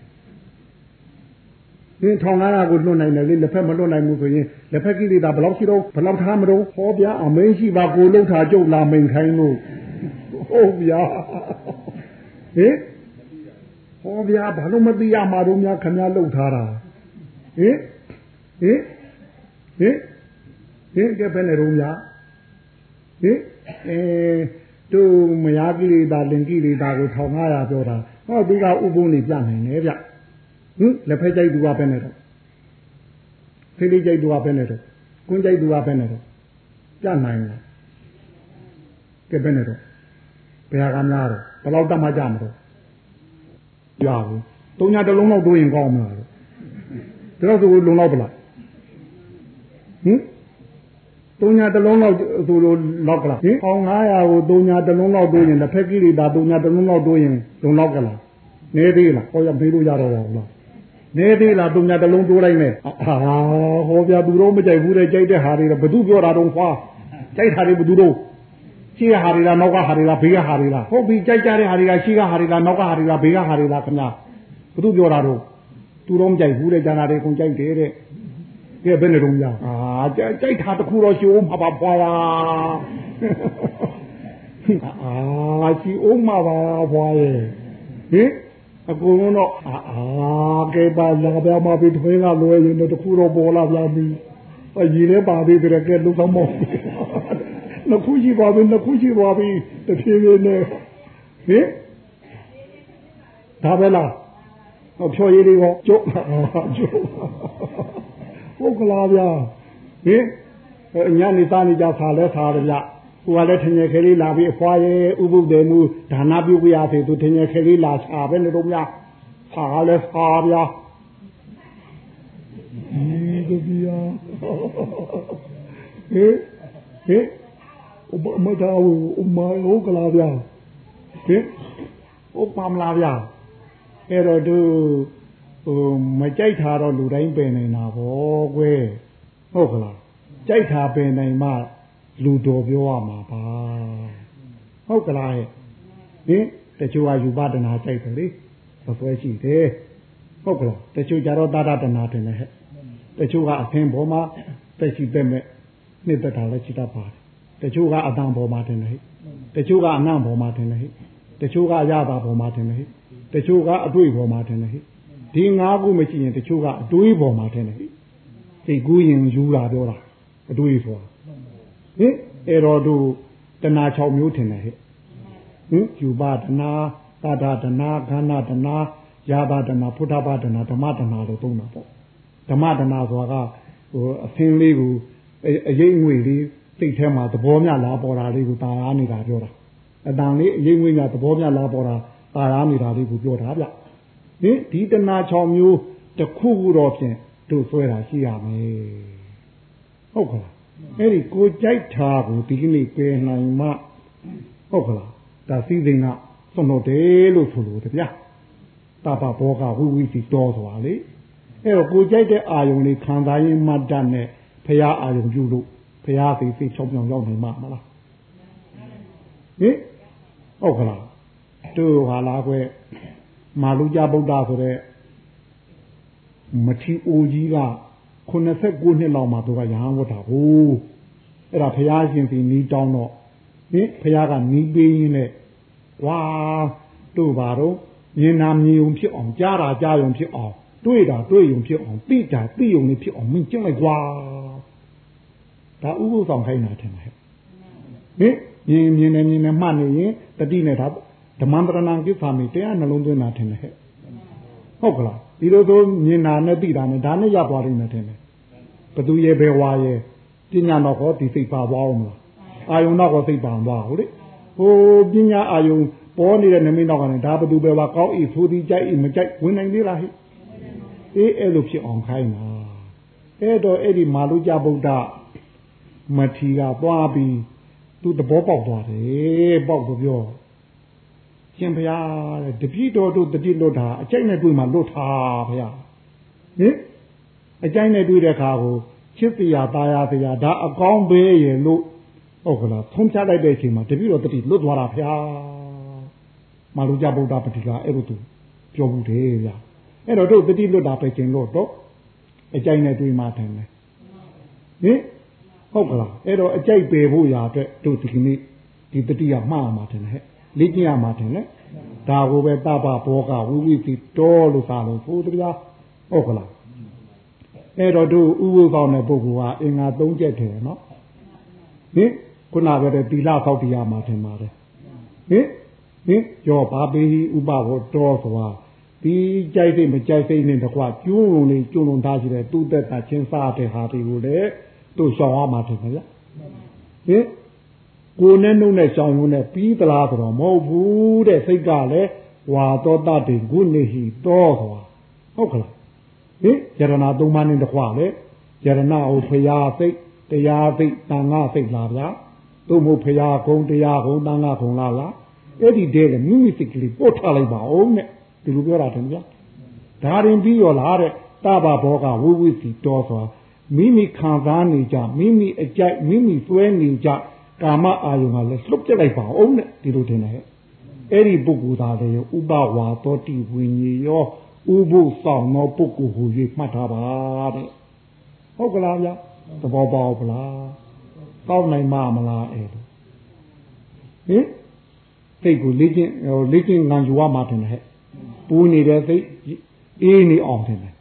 ဒီ1500ကိုလွတ်နိုင်တယ်လေလက်ဖက်မလွတ်နိုင်ဘူးဆိုရင်လက်ဖက်ကိလေသာဘယ်လောက်ရှိတော့ဘယ်လောက်ထားမတော့ဟောဗျာအမင်းရှိပါကိုလုံထားကြုတ်လာမိန်ခိုင်းလို့ဟုတ်ဗျာဟင် ဟောဗျာဘာလို့မသိရမှာတော့များခင်ဗျားလှုပ်ထားတာဟင်ဟင်ဟင်ဟင်ကဲဘယ်နဲ့တော့များဟင်အဲတို့မယားကိလေသာလင်ကိလေသာကို1500ပြောတာဟောသူကဥပုံနေပြနိုင်တယ်ဗျဟင်လက်ဖက်ကြိုက်သူကပဲနဲ့တော့ဖိလိကြိုက်သူကပဲနဲ့တော့ကွန်းကြိုက်သူကပဲနဲ့တော့ပြနိုင်တယ်ကဲပဲနဲ့တော့ဘယ်ဟာကများတော့ဘယ်လောက်တတ်မှကြမှာတော့ ရဘူးတုံညာတစ်လုံးလောက်တိုးရင်ကောင်းမလားတော့ဒါတော့သူလုံလောက်ပလားဟင်တုံညာတစ်လုံးလောက်သူလိုလောက်ကလားဟင်အောင်900ကိုတုံညာတစ်လုံးလောက်တိုးရင်လက်ဖက်ကြီးတွေဒါတုံညာတစ်လုံးလောက်တိုးရင်လုံလောက်ကလားနေသေးလားဟောရမေးလို့ရတော့ပါဘူးလားနေသေးလားတုံညာတစ်လုံးတိုးလိုက်မယ်ဟာဟောပြသူတို့မကြိုက်ဘူးတဲ့ကြိုက်တဲ့ဟာတွေဘယ်သူပြောတာတော့ခွာကြိုက်တာတွေဘယ်သူတို့ ရှေ့ကဟာတွေလားနောက်ကဟာတွေလားဘေးကဟာတွေလားဟုတ်ပြီကြိုက်ကြတဲ့ဟာတွေကရှေ့ကဟာတွေလားနောက်ကဟာတွေလားဘေးကဟာတွေလားခင်ဗျာဘသူပြောတာတော့သူတော့မကြိုက်ဘူးတဲ့ကျန်တာတွေကုန်ကြိုက်တယ်တဲ့ကဲဘယ်နဲ့တော့များအာကြိုက်တာတခုတော့ရှိအောင်မှာပါဖွာပါအာရှိအောင်မှာပါဖွာရဲ့ဟင်အကုန်လုံးတော့အာကဲပါလာပြမပြီးထွေးကလွယ်ရင်တော့တခုတော့ပေါ်လာပြန်ပြီအကြီးလည်းပါပြီတဲ့ကဲလူဆောင်မော နှစ်ခုရှိပါပြီနှစ်ခုရှိပါပြီတဖြည်းဖြည်းနဲ့ဟင်ဒါပဲလားဟောဖြော်ရည်တွေရောကျုပ်ကျုပ်ဟုတ်ကလားဗျာဟင်ညနေသားနေကြဆာလဲဆာရဗျဟိုကလည်းထင်ရခဲလေးလာပြီးအဖွာရဲဥပုဒ်တယ်မူဒါနပြုကြရစေသူထင်ရခဲလေးလာဆာပဲလို့များဆာလဲဆာဗျာဒီကဗျာဟင်ဟင်ဥပ မတာဝဥမာဟုတ်ကလားဗျာဟင်ဥပမလားဗျာအဲ့တော့သူဟိုမကြိုက်တာတော့လူတိုင်းပင်နေတာဗောကွယ်ဟုတ်ကလားကြိုက်တာပင်နိုင်မှလူတော်ပြောရမှာပါဟုတ်ကလားဟင်တချို့ကယူပဒနာကြိုက်တယ်လေသပွဲရှိတယ်ဟုတ်ကလားတချို့ကြတော့တာဒနာတင်တယ်ဟဲ့တချို့ကအဖင်းပေါ်မှာတက်ရှိတက်မဲ့နှစ်သက်တာလည်းရှိတတ်ပါတယ် တချို့ကအတန်ပေါ်မှာတင်တယ်ဟဲ့တချို့ကအနံ့ပေါ်မှာတင်တယ်ဟဲ့တချို့ကရတာပေါ်မှာထင်တယ်ဟိတချို့ကအတွေ့ပေါ်မှာထင်တယ်ဟိဒီငါးခုမရှိရင်တချို့ကအတွေးပေါ်မှာထင်တယ်ဟိစိတ်ကူးရင်ယူတာပြောတာအတွေးဆိုတာဟင်အဲ့တော့တို့တဏှာ6မျိုးထင်တယ်ဟဲ့ဟင်ယူပါတဏှာတာဒတဏှာခန္ဓာတဏှာယာဘတဏှာဖုဒ္ဓဘာတဏှာဓမ္မတဏှာလို့သုံးတာပေါ့ဓမ္မတဏှာဆိုတာကဟိုအသင်းလေးကိုအရေးငွေလေး စိတ်ထဲမှာသဘောမျှလာပေါ်တာလေးကိုတာယာနေတာပြောတာအတန်လေးအရေးငွေမျှသဘောမျှလာပေါ်တာတာယာနေတာလေးကိုပြောတာဗျဟင်ဒီတဏှာ6မျိုးတစ်ခုခုတော့ဖြင့်တို့ဆွဲတာရှိရမယ်ဟုတ်ကလားအဲ့ဒီကိုကြိုက်တာကိုဒီကနေ့ပယ်နိုင်မှဟုတ်ကလားဒါစည်းစိမ်ကသွန်တော်တယ်လို့ဆိုလို့တဗျာတာပဘောကဝိဝိစီတော်ဆိုတာလေအဲ့တော့ကိုကြိုက်တဲ့အာယုံလေးခံစားရင်မှတ်တတ်နဲ့ဖရာအာယုံပြုလို့ ဖရာသိသိချောင်းပြောင်ရောက်နိုင်မှာမလားဟင်ဟုတ်ကလားတို့ဟာလားကွမာလူကြဗုဒ္ဓဆိုတဲ့မထီအိုကြီးက89နှစ်လောက်မှသူကရဟန်းဝတ်တာဟုတ်အဲ့ဒါဖရာရှင်စီနီးတောင်းတော့ဟင်ဖရာကနီးပေးရင်းနဲ့ဝါတို့ပါတော့မြင်နာမြင်ုံဖြစ်အောင်ကြားတာကြားုံဖြစ်အောင်တွေ့တာတွေ့ုံဖြစ်အောင်သိတာသိုံလေးဖြစ်အောင်မင်းကျင့်လိုက်ကွာ ဒါဥပုသ်ဆောင်ခိုင်းတာထင်တယ်ဟင်မြင်မြင်နေမြင်နေမှတ်နေရင်တတိနဲ့ဒါဓမ္မပရဏံကိစ္စမိတရားနှလုံးသွင်းတာထင်တယ်ဟဲ့ဟုတ်ကလားဒီလိုဆိုမြင်တာနဲ့သိတာနဲ့ဒါနဲ့ရသွားလိမ့်မယ်ထင်တယ်ဘသူရဲ့ဘယ်ဝါရဲ့ပညာတော့ဟောဒီစိတ်ပါသွားအောင်မလားအာယုံတော့ဟောစိတ်ပါသွားဟုတ်လေဟိုပညာအာယုံပေါ်နေတဲ့နမိတ်တော့ကလည်းဒါဘသူပဲဝါကောင်းဤဆိုသည်ကြိုက်ဤမကြိုက်ဝင်နိုင်သေးလားဟိအေးအဲ့လိုဖြစ်အောင်ခိုင်းတာအဲ့တော့အဲ့ဒီမာလူကြဗုဒ္ဓ မထီကသွားပြီးသူသဘောပေါက်သွားတယ်ပေါက်တော့ပြောရှင်ဘုရားတဲ့တပြည့်တော်တို့တတိလွတ်တာအကျိုက်နဲ့တွေ့မှလွတ်တာဘုရားဟင်အကျိုက်နဲ့တွေ့တဲ့အခါကိုချစ်တရားပါရတရားဒါအကောင်းပဲရေလို့ဟုတ်ကလားထုံးချလိုက်တဲ့အချိန်မှာတပြည့်တော်တတိလွတ်သွားတာဘုရားမာလူကြဗုဒ္ဓပတိကအဲ့လိုသူပြောဘူးတယ်ဗျာအဲ့တော့တို့တတိလွတ်တာပဲကျင်လို့တော့အကျိုက်နဲ့တွေ့မှထင်တယ်ဟင် ဟုတ်ကလားအဲ့တော့အကြိုက်ပယ်ဖို့ရာအတွက်တို့ဒီကနေ့ဒီတတိယမှားမှာတယ်ဟဲ့လေ့ကျင့်ရမှာတယ်လေဒါကိုပဲတပဘောကဝိဝိတိတော်လို့သာလို့ဆိုတရားဟုတ်ကလားအဲ့တော့တို့ဥပုသ်ကောင်းတဲ့ပုဂ္ဂိုလ်ကအင်္ဂါ၃ချက်တယ်နော်ဟင်ခုနကတည်းကသီလသောက်တရားမှာထင်ပါတယ်ဟင်ဟင်ကြောဘာပေဥပဘောတော်ဆိုတာဒီကြိုက်စိတ်မကြိုက်စိတ်နဲ့တကွကျိုးလုံးလေးကျုံလုံးသားရှိတဲ့သူ့သက်တာချင်းစားတဲ့ဟာတွေကိုလည်း တို့ရှောင်ရမှာထင်တယ်ဗျဟင်ကိုနဲ့နှုတ်နဲ့ရှောင်ရုံနဲ့ပြီးသလားဆိုတော့မဟုတ်ဘူးတဲ့စိတ်ကလည်းဝါသောတတေဂုနေဟိတောဆိုတာဟုတ်ကလားဟင်ယရဏသုံးပါးနဲ့တခွလေယရဏဟိုဖရာစိတ်တရားစိတ်တန်ခါစိတ်လားဗျာတို့မို့ဖရာကုံတရားကုံတန်ခါကုံလားလားအဲ့ဒီတည်းကမိမိစိတ်ကလေးပို့ထားလိုက်ပါအောင်နဲ့ဒီလိုပြောတာတယ်ဗျာဒါရင်ပြီးရောလားတဲ့တဘာဘောကဝိဝိစီတော်ဆိုတာ မိမိခံစားနေကြမိမိအကြိုက်မိမိသွဲနေကြကာမအာယုံကလည်းလှုပ်ပြလိုက်ပါအောင်တဲ့ဒီလိုတင်တယ်အဲ့ဒီပုဂ္ဂိုလ်သားလည်းဥပဝါသောတိဝိညာဉ်ရောဥပုဆောင်သောပုဂ္ဂိုလ်ဟူ၍မှတ်ထားပါတဲ့ဟုတ်ကလားဗျသဘောပေါက်ပလားကောက်နိုင်မှာမလားအဲ့ဒါဟင်စိတ်ကိုလေ့ကျင့်ဟိုလေ့ကျင့်ငံယူရမှာတင်တယ်ဟဲ့ပူနေတဲ့စိတ်အေးနေအောင်တင်တယ်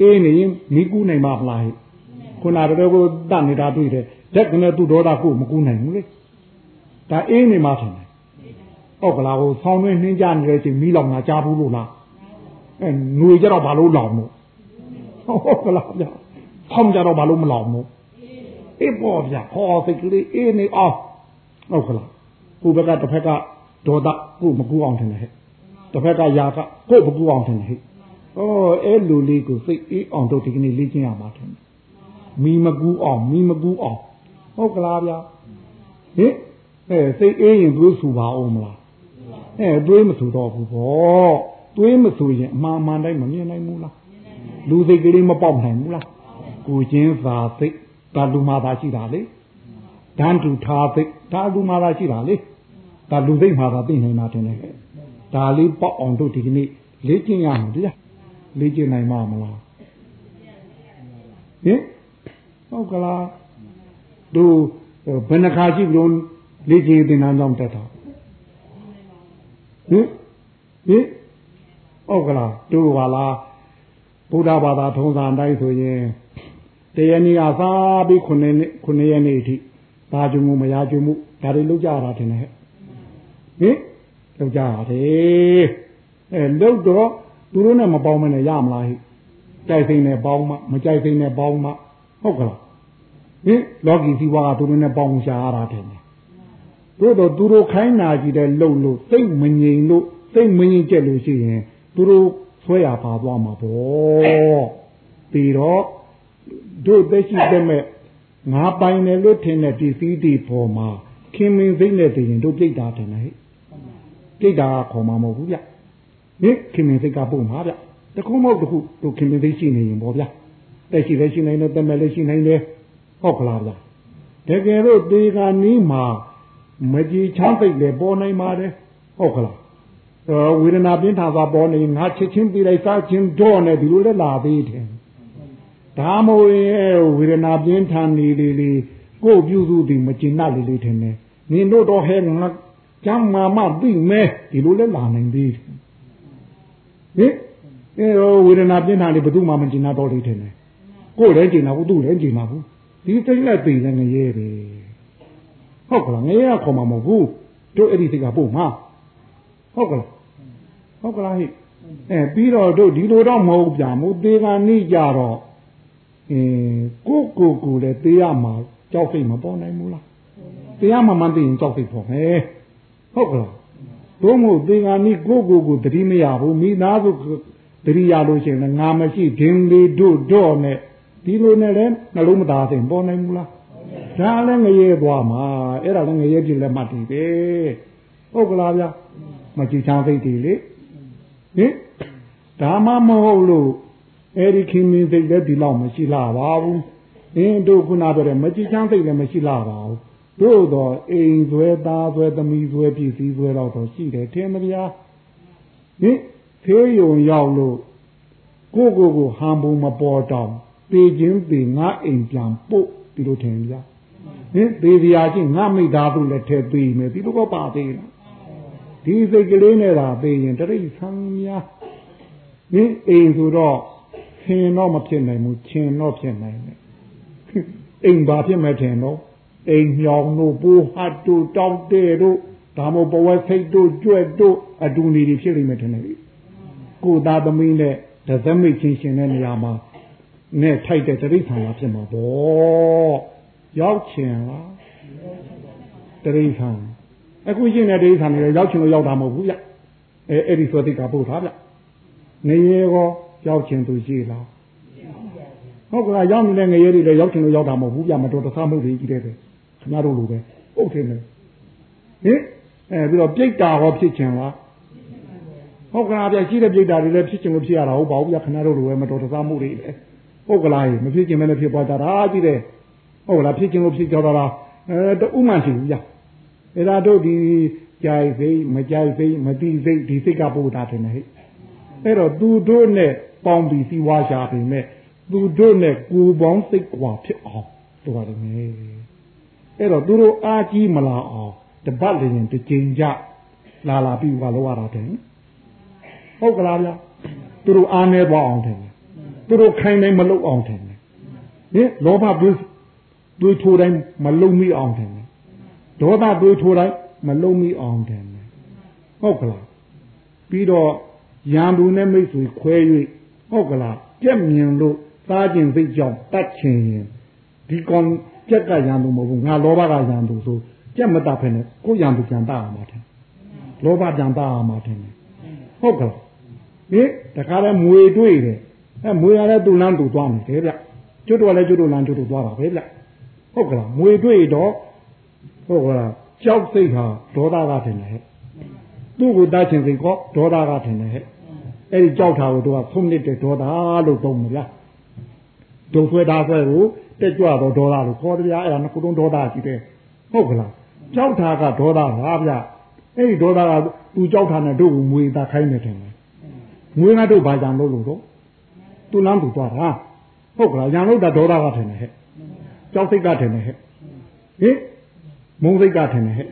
အေးနေရင်မိကူးနိုင်မှာမလားဟဲ့ ခုနတော်ကိုတတ်နေတာတွေ့တယ်လက်ကနေသူ့ဒေါသကိုမကူးနိုင်ဘူးလေဒါအေးနေမှထင်တယ်ဟုတ်ကလားဟိုဆောင်းတွင်းနှင်းကြနေတဲ့အချိန်မီးလောင်တာကြားဘူးလို့လားအဲຫນွေကြတော့ဘာလို့လောင်လို့ဟုတ်ကလားဗျဆောင်းကြတော့ဘာလို့မလောင်လို့အေးပေါ်ဗျဟောစိတ်ကလေးအေးနေအောင်ဟုတ်ကလားကိုဘက်ကတစ်ဖက်ကဒေါသကိုမကူအောင်ထင်တယ်ဟဲ့တစ်ဖက်ကယာကကိုမကူအောင်ထင်တယ်ဟဲ့ဩအဲလူလေးကိုစိတ်အေးအောင်တို့ဒီကနေ့လေ့ကျင့်ရမှာထင်တယ် မီမကူအောင်မီမကူအောင်ဟုတ်ကလားဗျာဟင်အဲစိတ်အေးရင်သွေးဆူပါအောင်မလားအဲသွေးမဆူတော့ဘူးပေါ့သွေးမဆူရင်အမှန်မှန်တိုင်းမမြင်နိုင်ဘူးလားလူစိတ်ကလေးမပေါက်နိုင်ဘူးလားကိုချင်းသာစိတ်ဒါလူမာသာရှိတာလေတန်းတူထားစိတ်ဒါလူမာသာရှိတာလေဒါလူစိတ်မှာသာသိနိုင်တာတင်တယ်ဒါလေးပေါက်အောင်တို့ဒီကနေ့လေ့ကျင့်ရမှာတရားလေ့ကျင့်နိုင်မှာမလားဟင် ဟုတ်ကလားတို့ဘယ်နှခါရှိပြီလို့လေ့ကျင့်သင်တန်းကြောင့်တက်တာဟဟင်ဟင်ဟုတ်ကလားတို့ပါလားဘုရားဘာသာထုံးစံတိုင်းဆိုရင်တရနေ့ကစားပြီးခုနှစ်ခုနှစ်ရက်နေ့အထိဘာကြုံမှုမရကြုံမှုဒါတွေလောက်ကြတာတင်တယ်ဟင်လောက်ကြရတယ်အဲလောက်တော့သူတို့နဲ့မပေါင်းမနဲ့ရမလားဟိကြိုက်စိမ့်နဲ့ပေါင်းမှမကြိုက်စိမ့်နဲ့ပေါင်းမှ ဟုတ်ကလားဟင်လောကီစီဝါကသူတို့နဲ့ပေါင်းရှာရတာတယ်တို့တော့သူတို့ခိုင်းနာကြည့်တဲ့လှုပ်လို့စိတ်မငြိမ်လို့စိတ်မငြိမ်ကြက်လို့ရှိရင်သူတို့ဆွဲရပါသွားမှာပေါ့ပြီးတော့တို့သက်ရှိတဲ့မဲ့ငါပိုင်တယ်လို့ထင်တဲ့ဒီစည်းတီပေါ်မှာခင်မင်းစိတ်နဲ့တည်ရင်တို့ပြိတ္တာတယ်ဟဲ့ပြိတ္တာခေါ်မှာမဟုတ်ဘူးဗျဟင်ခင်မင်းစိတ်ကပုံမှာဗျတခုမဟုတ်တခုတို့ခင်မင်းစိတ်ရှိနေရင်ပေါ့ဗျ တက်ရှိလည်းရှိနိုင်တယ်တက်မဲ့လည်းရှိနိုင်တယ်ဟုတ်ကလားဗျတကယ်လို့တေခါနီးမှာမကြည်ချမ်းသိတယ်ပေါ်နိုင်ပါတယ်ဟုတ်ကလားဝေဒနာပြင်းထန်စွာပေါ်နေငါချစ်ချင်းပြလိုက်စားချင်းတော့နဲ့ဒီလိုလဲလာသေးတယ်ဒါမို့ရဲ့ဝေဒနာပြင်းထန်နေလေလေကိုပြုစုသည်မကျင်နာလေလေထင်တယ်နင်တို့တော့ဟဲငါကျမ်းမာမသိမဲဒီလိုလဲလာနိုင်သေးတယ်ဟင်အဲဝေဒနာပြင်းထန်လေဘယ်သူမှမကျင်နာတော့လေထင်တယ် ကိုယ်လည်းကျင်နာဘူးသူလည်းကျင်နာဘူးဒီစိတ်နဲ့သိလည်းငရဲပဲဟုတ်ကလားငရဲကခေါ်မှာမဟုတ်ဘူးတို့အဲ့ဒီစိတ်ကပို့မှာဟုတ်ကလားဟုတ်ကလားဟိအဲပြီးတော့တို့ဒီလိုတော့မဟုတ်ပြန်ဘူးသေကနိကြတော့အင်းကိုကိုကိုလည်းသေရမှာကြောက်စိတ်မပေါ်နိုင်ဘူးလားသေရမှာမှန်သိရင်ကြောက်စိတ်ပေါ်မယ်ဟုတ်ကလားတို့မို့သေကနိကိုကိုကိုတတိမရဘူးမိသားစုတတိရလို့ရှိရင်ငါမရှိဒင်းလေးတို့တော့နဲ့ ဒီလိုနဲ့လည်းနှလုံးမသားသိပေါ်နိုင်ဘူးလားဒါလည်းငရဲသွားမှာအဲ့ဒါလည်းငရဲပြလက်မှတ်တည်တယ်ဟုတ်ကလားဗျာမကြည်ချမ်းစိတ်တည်လေဟင်ဒါမှမဟုတ်လို့အဲ့ဒီခင်မင်းစိတ်လည်းဒီလောက်မရှိလာပါဘူးအင်းတို့ခုနပြောတဲ့မကြည်ချမ်းစိတ်လည်းမရှိလာပါဘူးတို့တော့အိမ်ဆွဲသားဆွဲသမီးဆွဲပြည်စည်းဆွဲတော့တော့ရှိတယ်ထင်မလားဟင်ဖေးယုံရောက်လို့ကိုကိုကိုဟန်ပုံမပေါ်တော့ ပေခြင်းပေငါအိမ်ပြန်ပို့ဒီလိုထင်ကြဟင်ပေစရာချင်းငါမိသားစုလည်းထဲပေးမယ်ဒီလိုก็ပါသေးလားဒီစိတ်ကလေးနဲ့သာပေးရင်တရိษံများဟင်အိမ်ဆိုတော့ခင်တော့မဖြစ်နိုင်ဘူးခင်တော့ဖြစ်နိုင်တယ်အိမ်ဘာဖြစ်မဲ့ထင်တော့အိမ်ညောင်တို့ပိုးဟတ်တို့တောက်တဲ့တို့ဒါမှမဟုတ်ဘဝစိတ်တို့ကြွက်တို့အတူနေတွေဖြစ်လိမ့်မယ်ထင်တယ်ကိုသားသမီးနဲ့ဒသမိတ်ချင်းရှင်တဲ့နေရာမှာ နဲ့ထိုက်တဲ့တရိษံလာဖြစ်မှာပေါ့ရောက်ချင်လားတရိษံအခုရှင်းတဲ့တရိษံတွေရောက်ချင်လို့ရောက်တာမဟုတ်ဘူးဗျအဲအဲ့ဒီဆိုသိတာပို့တာဗျငရေကောရောက်ချင်သူရှိလားဟုတ်ကဲ့ရောက်နေတဲ့ငရေတွေလည်းရောက်ချင်လို့ရောက်တာမဟုတ်ဘူးဗျမတော်တဆမှုတွေကြီးတဲ့ခင်ဗျားတို့လိုပဲဟုတ်တယ်လေဟင်အဲပြီးတော့ပြိတ္တာဟောဖြစ်ချင်လားဟုတ်ကလားဗျရှိတဲ့ပြိတ္တာတွေလည်းဖြစ်ချင်လို့ဖြစ်ရတာဟုတ်ပါဘူးဗျခင်ဗျားတို့လိုပဲမတော်တဆမှုတွေလည်း ဟုတ်ကလားမဖြစ်ချင်မနဲ့ဖြစ်သွားကြတာကြည့်တယ်ဟုတ်လားဖြစ်ချင်လို့ဖြစ်ကြတာလားအဲတူမှရှိဘူးဗျအဲ့ဒါတို့ဒီကြိုက်စိတ်မကြိုက်စိတ်မတိစိတ်ဒီစိတ်ကပို့တာတယ်ဟဲ့အဲ့တော့သူတို့နဲ့ပေါင်းပြီးစီဝါရှာပြီမဲ့သူတို့နဲ့ကိုပေါင်းစိတ်ကွာဖြစ်အောင်တို့ရတယ်ငယ်အဲ့တော့သူတို့အားကြီးမလာအောင်တပတ်လျင်တစ်ကြိမ်ကြလာလာပြီးပါလို့ရတာတယ်ဟုတ်ကလားဗျသူတို့အားနေသွားအောင်တယ် သူတို့ခိုင်းတိုင်းမလုတ်အောင်တယ်ဟင်လောဘတွေးတွေးထိုးတိုင်းမလုံမိအောင်တယ်ဒေါသတွေးထိုးတိုင်းမလုံမိအောင်တယ်ဟုတ်ကလားပြီးတော့ရံသူနဲ့မိတ်ဆွေခွဲ၍ဟုတ်ကလားပြက်မြင်လို့သားကျင်စိတ်ကြောင့်တတ်ချင်ရင်ဒီကောင်ကြက်ကရံသူမဟုတ်ဘူးငါလောဘကရံသူဆိုကြက်မတတ်ဖ ೇನೆ ကိုရံသူပြန်တတ်အောင်ပါတယ်လောဘပြန်တတ်အောင်ပါတယ်ဟုတ်ကလားဟင်တခါလဲမွေတွေ့တယ် အဲမွေရတဲ့သူ့လမ်းသူသွားမယ်ဗျကျွတ်တော်လည်းကျွတ်တော်လမ်းကျွတ်တော်သွားတာပဲဗျဟုတ်ကလားမွေတွေ့တော့ဟုတ်ကလားကြောက်စိတ်ဟာဒေါသကထင်တယ်ဟဲ့သူ့ကိုတတ်ချင်စိတ်ကောဒေါသကထင်တယ်ဟဲ့အဲ့ဒီကြောက်တာကိုတို့ကဖုံးနေတဲ့ဒေါသလို့သုံးမလားဒုံဆွဲသားဆွဲကိုတက်ကြွတော့ဒေါသလို့ခေါ်တယ်ဗျာအဲ့ဒါကကုတုံးဒေါသရှိတယ်ဟုတ်ကလားကြောက်တာကဒေါသပါဗျအဲ့ဒီဒေါသကသူကြောက်တာနဲ့တို့ကိုမွေတာခိုင်းနေတယ်မွေးကတို့ဘာကြံလို့လို့တော့ သူ့လမ်းသူသွားတာဟုတ်ကလားရံလို့တာဒေါသကထင်တယ်ဟဲ့ကြောက်စိတ်ကထင်တယ်ဟဲ့ဟင်မုံစိတ်ကထင်တယ်ဟဲ့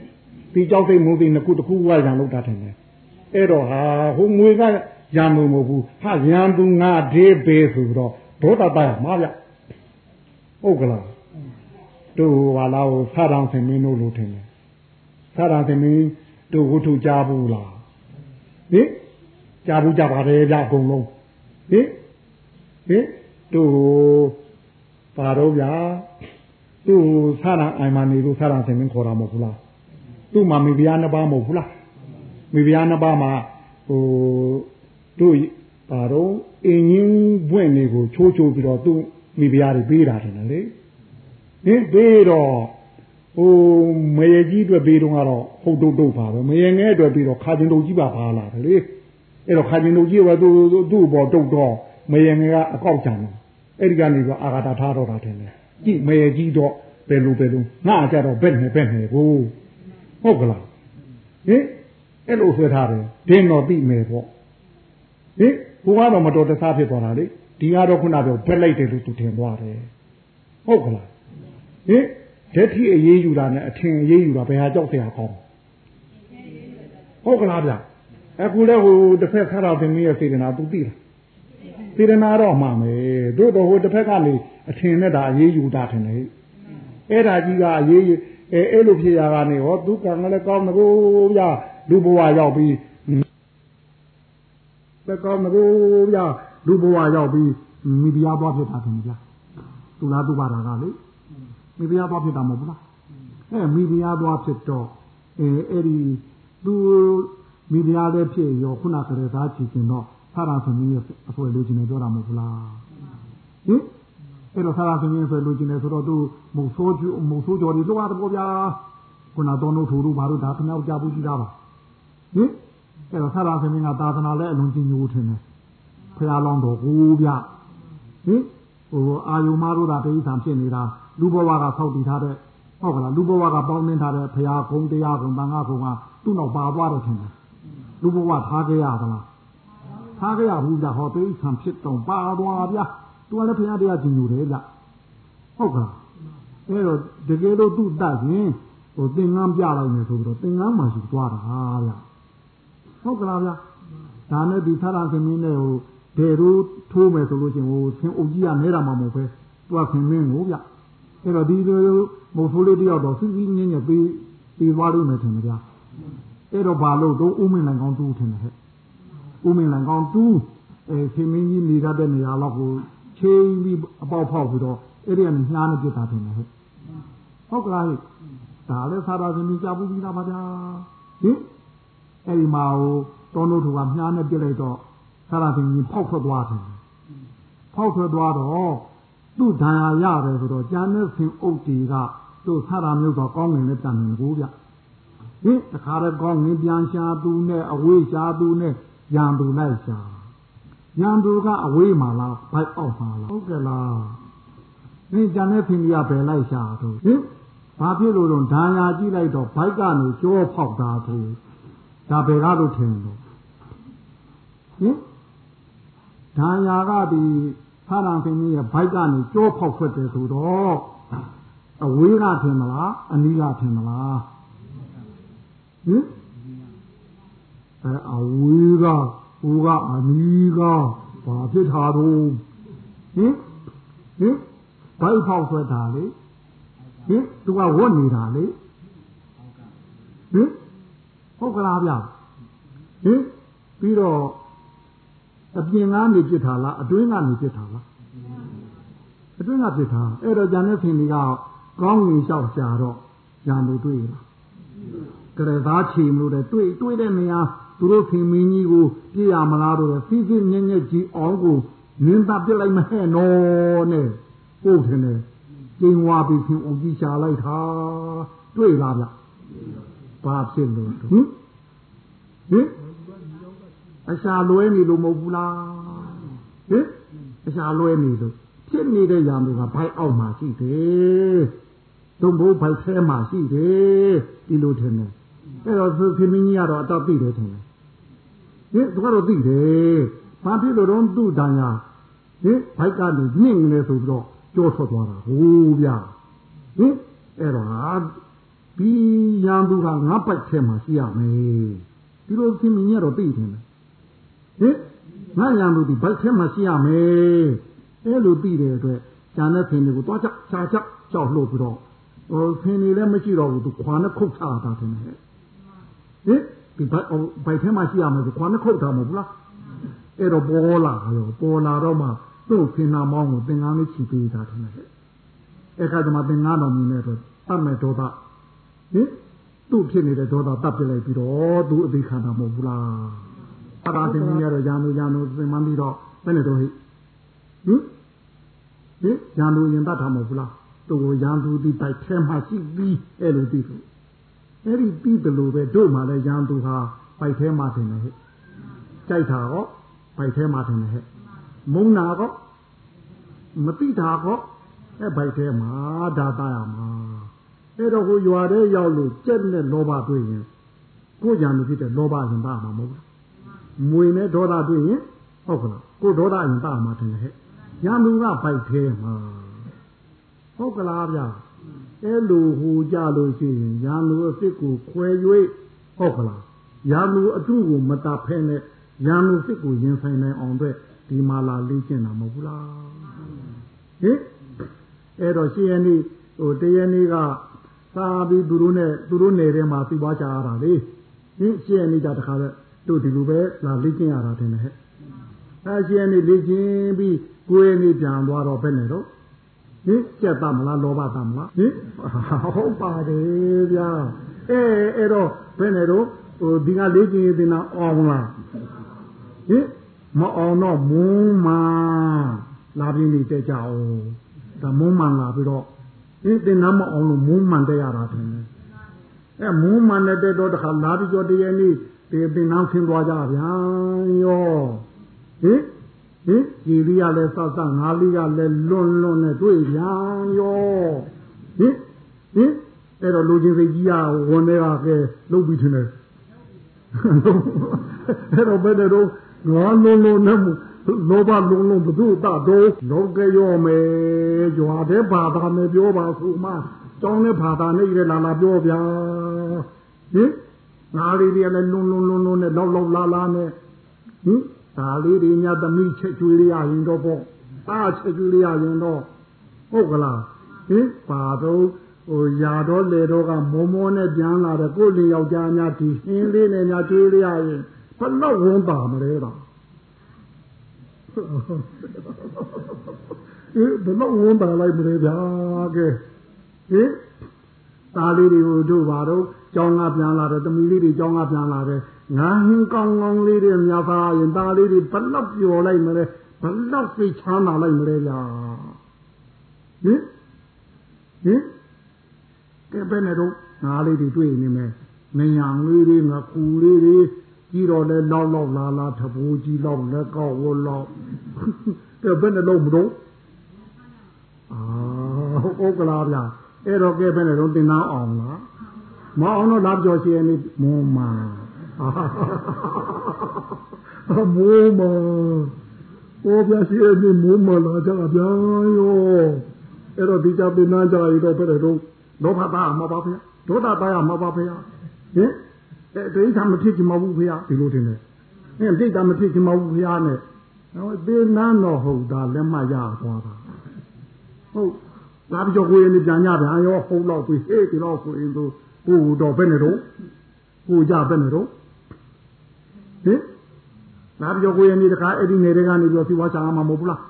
ဒီကြောက်စိတ်မုံစိတ်နှစ်ခုတစ်ခုကရံလို့တာထင်တယ်အဲ့တော့ဟာဟိုငွေကရံမှုမဟုတ်ဘူးဟာရံသူငါဒေးပေဆိုတော့ဒေါသတရမှာဗျဟုတ်ကလားတို့ဟာလာကိုဆရာဆင်မင်းတို့လို့ထင်တယ်ဆရာဆင်မင်းတို့ဝတ္ထုကြားဘူးလားဟင်ကြားဘူးကြပါတယ်ဗျအကုန်လုံးဟင် ဟင်တို့ပါတော့ဗျာသူ့ဆရာအိုင်မနေလို့ဆရာဆင်မင်းခေါ်တာမဟုတ်ဘူးလားသူ့မှာမိဖုရားနှစ်ပါးမဟုတ်ဘူးလားမိဖုရားနှစ်ပါးမှာဟိုတို့ပါတော့အင်းကြီးဘွင့်တွေကိုချိုးချိုးပြီးတော့သူ့မိဖုရားတွေပေးတာတယ်လေဟင်ပေးတော့ဟိုမရေကြီးအတွက်ပေးတော့ကတော့ဟုတ်တုတ်တုတ်ပါပဲမရေငယ်အတွက်ပြီးတော့ခါကျင်တုတ်ကြီးပါပါလာတယ်လေအဲ့တော့ခါကျင်တုတ်ကြီးကသူ့သူ့ဘောတုတ်တော့ မယေငယ်ကအကောက်ကြံတယ်အဲ့ဒီကနေပြီးအာဃာတထားတော့တာတယ်ကြည့်မယေကြီးတော့ဘယ်လိုဘယ်လိုငါကြတော့ဘက်နဲ့ဘက်နဲ့ကိုဟုတ်ကလားဟင်အဲ့လိုဆွဲထားတယ်ဒင်းတော့ပြီမယ်ပေါ့ဟင်ဘုရားတော့မတော်တဆဖြစ်သွားတာလေဒီကတော့ခုနပြောဘက်လိုက်တယ်လို့သူထင်သွားတယ်ဟုတ်ကလားဟင်ဓာတိအေးယူတာနဲ့အထင်အေးယူတာဘယ်ဟာကြောက်စရာကောင်းဟုတ်ကလားဗျအခုလဲဟိုတစ်ဖက်ခါတော်တင်မီးရဲ့စေတနာ तू သိလား စေတနာတော့မှမယ်တို့တော့ဟိုတစ်ဖက်ကနေအထင်နဲ့ဒါအေးယူတာထင်တယ်အဲ့ဒါကြီးကအေးအဲအဲ့လိုဖြစ်ရတာနေဟောသူကံလည်းကောင်းမကိုဗျာလူဘဝရောက်ပြီးလည်းကောင်းမကိုဗျာလူဘဝရောက်ပြီးမိဖုရားသွားဖြစ်တာထင်ကြသူလားသူပါတာကလေမိဖုရားသွားဖြစ်တာမဟုတ်ဘူးလားအဲမိဖုရားသွားဖြစ်တော့အဲအဲ့ဒီသူမိဖုရားလည်းဖြစ်ရောခုနကတည်းကသားချီကျင်တော့ ဆရာသမီးရဲ့အဆွဲလိုချင်နေတော့တာမဟုတ်ဘူးလားဟင်အဲ့တော့ဆရာသမီးဆွဲလိုချင်နေဆိုတော့သူမုတ်ဆိုးကျမုတ်ဆိုးကြော်တွေလောက်ရတယ်ပေါ့ဗျာခုနတော့နို့ထူတို့ဘာလို့ဒါခဏကြားဘူးကြည့်တာပါဟင်အဲ့တော့ဆရာသမီးကသာသနာလည်းအလုံးကြီးညိုးထင်တယ်ဖရာလောင်းတော်ကိုဗျဟင်ဟိုအာယုမာတို့တာတိဋ္ဌာန်ဖြစ်နေတာလူဘဝကဆောက်တည်ထားတဲ့ဟုတ်ကလားလူဘဝကပေါင်းနှင်းထားတဲ့ဖရာဂုံတရားဂုံတန်ခါဂုံကသူ့နောက်ပါသွားတယ်ထင်တယ်လူဘဝထားခဲ့ရသလား ထားခဲ့ရဘူးကြဟောတိဋ္ဌာန်ဖြစ်တော့ပါသွားဗျာသူကလည်းဖရာတရားကျင်ယူတယ်ဗျဟုတ်ကလားအဲ့တော့တကယ်လို့သူ့တတ်ရင်ဟိုသင်္ကန်းပြလိုက်မယ်ဆိုပြီးတော့သင်္ကန်းမှရှိသွားတာဗျဟုတ်ကလားဗျဒါနဲ့ဒီသရသမင်းနဲ့ဟိုဒေရိုးထိုးမယ်ဆိုလို့ရှိရင်ဟိုသင်အုပ်ကြီးကနဲတာမှမဟုတ်ပဲသူကခင်မင်းကိုဗျအဲ့တော့ဒီလိုမုတ်ဖိုးလေးတယောက်တော့စီစီငင်းငယ်ပြီးပြီးသွားလို့မယ်ထင်တယ်ဗျအဲ့တော့ဘာလို့တော့ဥမင်းလန်ကောင်းတူးထင်တယ်ဟဲ့ ဥမင်းလန်ကောင်းတူးအဲခင်မင်းကြီးနေရတဲ့နေရာတော့ကိုချိန်ပြီးအပေါက်ဖောက်ပြီးတော့အဲ့ဒီကနေနှားနေပြတာထင်တယ်ဟဲ့ဟုတ်ကလားဟဲ့ဒါလည်းသာသာသမီးကြဘူးပြီးသားပါဗျာဟင်အဲ့ဒီမှာဟိုတောင်းတို့သူကမြားနဲ့ပြစ်လိုက်တော့သာသာသမီးဖောက်ထွက်သွားတယ်ဖောက်ထွက်သွားတော့သူ့ဒဏ်ရာရတယ်ဆိုတော့ကျန်တဲ့ဆင်အုပ်တီကသူ့ဆရာမျိုးတော့ကောင်းငင်နဲ့တန်နေကိုဗျဟင်တခါတော့ကောင်းငင်ပြန်ရှာသူနဲ့အဝေးရှာသူနဲ့ ရံသူလိုက်ရှာရံသူကအဝေးမှာလားဘိုက်အောက်မှာလားဟုတ်ကဲ့လားဒီကျန်တဲ့ဖင်ကြီးကဘယ်လိုက်ရှာတော့ဟင်ဘာဖြစ်လို့တော့ဒဏ်ရာကြည့်လိုက်တော့ဘိုက်ကနေကြောဖောက်တာသူဒါဘယ်ကားလို့ထင်လို့ဟင်ဒဏ်ရာကဒီဖာရံဖင်ကြီးရဲ့ဘိုက်ကနေကြောဖောက်ထွက်တယ်ဆိုတော့အဝေးကထင်မလားအနီးကထင်မလားဟင် အဲအဝေးကဟိုကအနီးကဘာဖြစ်တာတော့ဟင်ဟင်ဘိုက်ဖောက်ထွက်တာလေဟင်သူကဝတ်နေတာလေဟင်ဟုတ်ကလားဗျဟင်ပြီးတော့အပြင်ကနေပြစ်တာလားအတွင်းကနေပြစ်တာလားအတွင်းကပြစ်တာအဲ့တော့ဂျန်တဲ့ဖင်ကြီးကကောင်းငင်လျှောက်ရှာတော့ဂျန်တို့တွေ့လားကရသားချီမလို့တဲ့တွေ့တွေ့တဲ့နေရာ သူတို့ဖင်မင်းကြီးကိုပြည့်ရမလားတော့စီးစီးညက်ညက်ကြီးအောင်ကိုနင်းသားပြစ်လိုက်မဟဲ့နော်နဲ့ကိုယ်ထင်တယ်ကျင်းဝါပြီးဖင်အောင်ကြီးရှာလိုက်တာတွေ့လားဗျဘာဖြစ်လို့ဟင်ဟင်အရှာလွဲနေလို့မဟုတ်ဘူးလားဟင်အရှာလွဲနေလို့ဖြစ်နေတဲ့ຢာတွေကဘိုက်အောက်မှာရှိတယ်တုံဘိုးဘိုက်ထဲမှာရှိတယ်ဒီလိုထင်တယ်အဲ့တော့သူခင်မင်းကြီးကတော့အတော့သိတယ်ထင်တယ် ဟင်သူကတော့သိတယ်ဘာဖြစ်လို့တော့သူ့တန်ရာဟင်ဘိုက်ကနေညင့်နေဆိုပြီးတော့ကြောထွက်သွားတာဟိုးဗျာဟင်အဲ့တော့ဟာဒီရန်သူကငါးပိုက်ထဲမှာရှိရမယ်ဟဒီလိုသင်မြင်ရတော့သိတယ်ဟင်ငါရံလို့ဒီဘိုက်ထဲမှာရှိရမယ်အဲလိုသိတဲ့အတွက်ဂျာနဲ့ဖင်တွေကိုတွားချချာချကြောက်လို့ပြီးတော့ဟိုဖင်နေလည်းမရှိတော့ဘူးသူခွာနဲ့ခုတ်ချတာတယ်ဟဲ့ဟင် ဒီဘိုက်ဘိုက်ထဲမှာရှိရမယ်ဆိုခွာနဲ့ခုတ်တာမဟုတ်ဘူးလားအဲ့တော့ပေါ်လာရောပေါ်လာတော့မှသူ့ဖင်နာမောင်းကိုသင်္ကန်းလေးချီပေးတာတယ်ဟဲ့အဲ့ခါကျမှသင်္ကန်းတော်မြင်တဲ့အတွက်တတ်မဲ့ဒေါသဟင်သူ့ဖြစ်နေတဲ့ဒေါသတတ်ပြလိုက်ပြီးတော့သူအသေးခံတာမဟုတ်ဘူးလားအတာတင်ကြီးရတော့ရံလို့ရံလို့သင်မှန်းပြီးတော့ဘယ်နဲ့တော့ဟိဟင်ဟင်ရံလို့ရင်တတ်တာမဟုတ်ဘူးလားသူ့ကိုရံသူဒီပိုက်ထဲမှာရှိပြီးအဲ့လိုသိလို့ အဲ့ဒီပြီးတယ်လို့ပဲတို့မှလည်းရံသူဟာပိုက်ထဲမှာတင်တယ်ဟဲ့ကြိုက်တာရောပိုက်ထဲမှာတင်တယ်ဟဲ့မုန်းတာရောမတိတာရောအဲ့ပိုက်ထဲမှာဒါတာရမှာအဲ့တော့ကိုရွာတဲ့ရောက်လို့ကြက်နဲ့လောဘတွေ့ရင်ကိုကြံလို့ဖြစ်တဲ့လောဘရင်ပါမှာမဟုတ်ဘူးမွေနဲ့ဒေါသတွေ့ရင်ဟုတ်ကလားကိုဒေါသရင်ပါမှာတယ်ဟဲ့ရံသူကပိုက်ထဲမှာဟုတ်ကလားဗျာ အဲ့လိုဟူကြလို့ရှိရင်ရံသူအစ်စ်ကိုခွဲ၍ဟုတ်ကလားရံသူအတုကိုမတာဖဲနဲ့ရံသူစစ်ကိုရင်ဆိုင်နိုင်အောင်အတွက်ဒီမာလာလေးကျင့်တာမဟုတ်ဘူးလားဟင်အဲ့တော့ရှင်းရနေဟိုတရနေ့ကသာပြီးသူတို့နဲ့သူတို့နယ်ထဲမှာသိပွားကြရတာလေဟင်ရှင်းရနေကြတခါတော့တို့ဒီလိုပဲလာလေ့ကျင့်ရတာတင်တယ်ဟဲ့အဲရှင်းရနေလေ့ကျင့်ပြီးကိုယ်ရနေပြန်သွားတော့ဘယ်နဲ့တော့ ဟင်ကြက်သားမလားလောဘသားမလားဟင်ဟုတ်ပါတယ်ဗျာအဲအဲ့တော့ဘယ်နဲ့တော့ဟိုဒီကလေ့ကျင့်ရင်တင်အောင်လားဟင်မအောင်တော့မုံမာလာပြင်းနေတဲ့ကြအောင်ဒါမုံမှန်လာပြီးတော့ဒီတင်နာမအောင်လို့မုံမှန်တဲ့ရတာတယ်အဲမုံမှန်တဲ့တော့တခါလာပြီးတော့တရနေ့ဒီတင်နာခင်းသွားကြဗျာရောဟင် ဟင်ကြည်လေးရလဲစောက်စောက်ငါးလေးရလဲလွန်လွန်နဲ့တွေ့ဗျာရောဟင်ဟင်အဲ့တော့လူချင်းစိတ်ကြီးရဝန်တွေကကဲလုတ်ပြီးထင်တယ်အဲ့တော့ဘယ်တော့ငါလုံးလုံးနဲ့လောဘလုံးလုံးဘုသူ့တတော်လောကရောမယ်ကြွားတဲ့ဘာသာနဲ့ပြောပါဆိုမှကျောင်းတဲ့ဘာသာနဲ့ရလာလာပြောဗျာဟင်ငါလေးတွေလည်းလုံးလုံးလုံးလုံးနဲ့လောက်လောက်လာလာနဲ့ဟင် ဒါလေးတွေညသမီးချက်ကျွေးရရင်တော့ပေါ့အားချက်ကျွေးရရင်တော့ဟုတ်ကလားဟင်ပါတော့ဟိုຢာတော့လေတော့ကမောမောနဲ့ပြန်လာတဲ့ကိုယ်လေးယောက်ျားများဒီဟင်းလေးနဲ့များကျွေးရရင်ဘလောက်ဝန်ပါမလဲတော့အေးဘလောက်ဝန်ပါလိုက်မလဲဗျာကဲဟင် သားလေးတွေကိုတို့ပါတော့ကြောင်းကပြန်လာတယ်သမီးလေးတွေကြောင်းကပြန်လာတယ်ငါဟင်းကောင်းကောင်းလေးတွေများပါရင်သားလေးတွေဘလောက်ပျော်လိုက်မလဲဘလောက်စိတ်ချမ်းသာလိုက်မလဲဗျာဟင်ဟင်ကဲဘယ်နဲ့တော့ငါလေးတွေတွေ့နေမယ်မညာလေးတွေငါကူလေးတွေကြီးတော့လဲလောက်လောက်လာလာထဘူကြီးလောက်လက်ကောက်ဝလောက်ကဲဘယ်နဲ့လုံးမတော့အာဟုတ်ကလားဗျာ အဲ့တော့ကဲဘယ်နဲ့တော့တင်နာအောင်လားမအောင်တော့လာကြော်ရှိရနေမုံမာအမိုးမာဟောပြရှိရနေမုံမာလာကြဗျာယောအဲ့တော့ဒီကြပင်နာကြရတော့ဘယ်နဲ့တော့လောဘသားမှာပါဗျာဒေါသသားမှာပါဗျာဟင်အဲဒိဋ္ဌာမဖြစ်ချင်မဘူးဖေရဒီလိုတင်တယ်အဲဒိဋ္ဌာမဖြစ်ချင်မဘူးဖေရနဲ့ဟောသေနန်းတော်ဟုတ်တာလက်မရသွားတာဟုတ် လာပြီးတော့ကိုယ်ရင်ပြန်ညပြန်ရောဟုတ်တော့ပြီဟေးဒီတော့ဆိုရင်တို့ကိုတော့ဘယ်နဲ့တော့ကိုကြဘယ်နဲ့တော့ဟင်လာပြီးတော့ကိုယ်ရင်ဒီတခါအဲ့ဒီနေတွေကနေပြီးတော့စီဝါချာမှာမဟုတ်ဘူးလား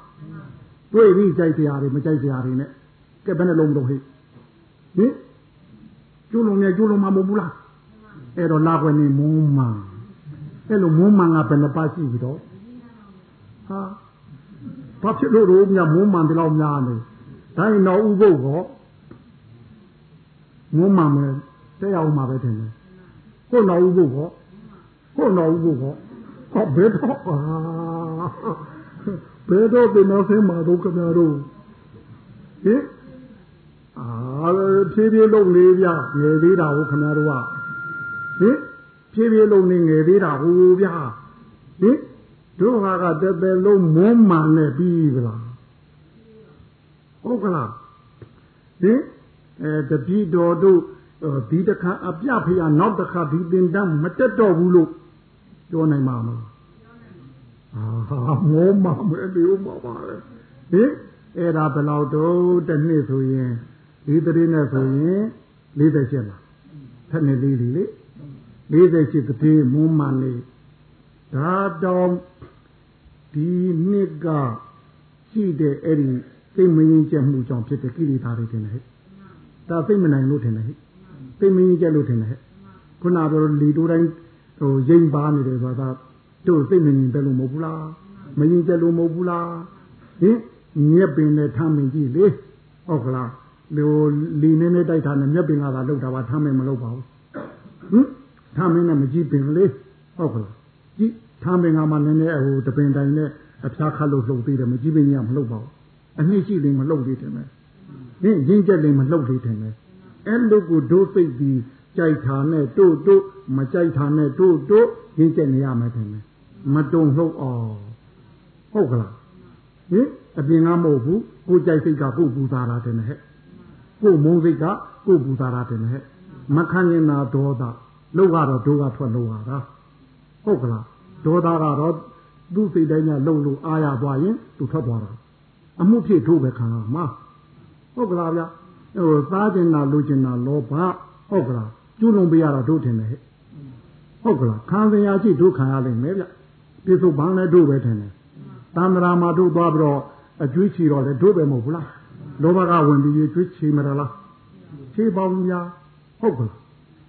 တွေ့ပြီးကြိုက်စရာတွေမကြိုက်စရာတွေနဲ့ကဲဘယ်နဲ့လုံးတော့ဟေးဟင်ကျိုးလုံးနဲ့ကျိုးလုံးမှာမဟုတ်ဘူးလားအဲ့တော့လာခွင့်နေမုံမှန်အဲ့လိုမုံမှန်ကဘယ်နှပါရှိပြီတော့ဟာဘာဖြစ်လို့တော့မြမုံမှန်ဒီလောက်များနေ ဒါရင်တော့ဥပုပ်ကောမုံမှန်မယ်တဲ့အောင်မှာပဲထင်တယ်ကိုတော်ဥပုပ်ကောကိုတော်ဥပုပ်ကောဟောဘယ်တော့အာဘယ်တော့ဒီနောက်ဆင်းမှာတော့ခင်ဗျားတို့ဟင်အာဖြည်းဖြည်းလုံးလေးဗျငယ်သေးတာဟုတ်ခင်ဗျားတို့ကဟင်ဖြည်းဖြည်းလုံးနေငယ်သေးတာဟိုဗျာဟင်တို့ဟာကတသက်လုံးမွမ်းမှန်နဲ့ပြီးကလား ဟုတ်ကလားဟင်အဲတပည့်တော်တို့ဒီတခါအပြဖေးနောက်တခါဒီတင်တန်းမတက်တော့ဘူးလို့ပြောနိုင်မှာမလားအာမောမမဲဒီဥမှာပါလေဟင်အဲ့ဒါဘယ်လောက်တော့တစ်နှစ်ဆိုရင်ဒီတရေနဲ့ဆိုရင်48လားဖက်နေလေးလေ48တတိမွန်းမှန်လေးဒါတော့ဒီနှစ်ကရှိတဲ့အဲ့ဒီ စိတ်မငြိမ်ချက်မှုကြောင့်ဖြစ်တဲ့ကိလေသာတွေတင်တယ်ဟဲ့ဒါစိတ်မနိုင်လို့ထင်တယ်ဟဲ့စိတ်မငြိမ်ချက်လို့ထင်တယ်ဟဲ့ခုနပြောလီတိုးတိုင်းဟိုရိမ့်ပါနေတယ်ဆိုတာတို့စိတ်မငြိမ်တယ်လို့မဟုတ်ဘူးလားမငြိမ်ချက်လို့မဟုတ်ဘူးလားဟင်မြက်ပင်နဲ့ထမ်းမင်ကြည့်လေဟုတ်ကလားလေလီနေနေတိုက်တာနဲ့မြက်ပင်ကသာလောက်တာပါထမ်းမင်မလောက်ပါဘူးဟင်ထမ်းမင်နဲ့မကြည့်ပင်လေဟုတ်ကလားကြည့်ထမ်းပင်ကမှနည်းနည်းဟိုတပင်တိုင်နဲ့အဖျားခတ်လို့လှုပ်သေးတယ်မကြည့်ပင်ကြီးကမလှုပ်ပါဘူး အနှစ်ရှိရင်မလှုပ်သေးတယ်မယ်ဟင်ရင်းချက်ရင်မလှုပ်သေးတယ်မယ်အဲ့လိုကိုဒိုးစိတ်ပြီးကြိုက်တာနဲ့တို့တို့မကြိုက်တာနဲ့တို့တို့ရင်းချက်နေရမယ်တယ်မယ်မတုံလှုပ်အောင်ဟုတ်ကလားဟင်အပြင်ကမဟုတ်ဘူးကိုကြိုက်စိတ်ကကိုပူသားတာတယ်ဟဲ့ကိုမုန်းစိတ်ကကိုပူသားတာတယ်ဟဲ့မခံရင်နာဒေါသလောက်ကတော့ဒုကထွက်လို့ရတာဟုတ်ကလားဒေါသကတော့သူ့စိတ်တိုင်းကလုံလို့အာရသွားရင်သူထွက်သွားတာ အမှုဖြစ်ထိုးပဲခံရမှာဟုတ်ကလားဗျဟိုသားကျင်တာလူကျင်တာလောဘဟုတ်ကလားကျွလွန်ပေးရတာတို့ထင်တယ်ဟဲ့ဟုတ်ကလားခံစရာရှိတို့ခံရလိမ့်မယ်ဗျပြစ္ဆုတ်ဘန်းလည်းတို့ပဲထင်တယ်တန္တရာမှာတို့သွားပြီးတော့အကျွေးချီတော့လေတို့ပဲမဟုတ်ဘူးလားလောဘကဝင်ပြီးကျွေးချီမရလားချီပေါင်းများဟုတ်ကလား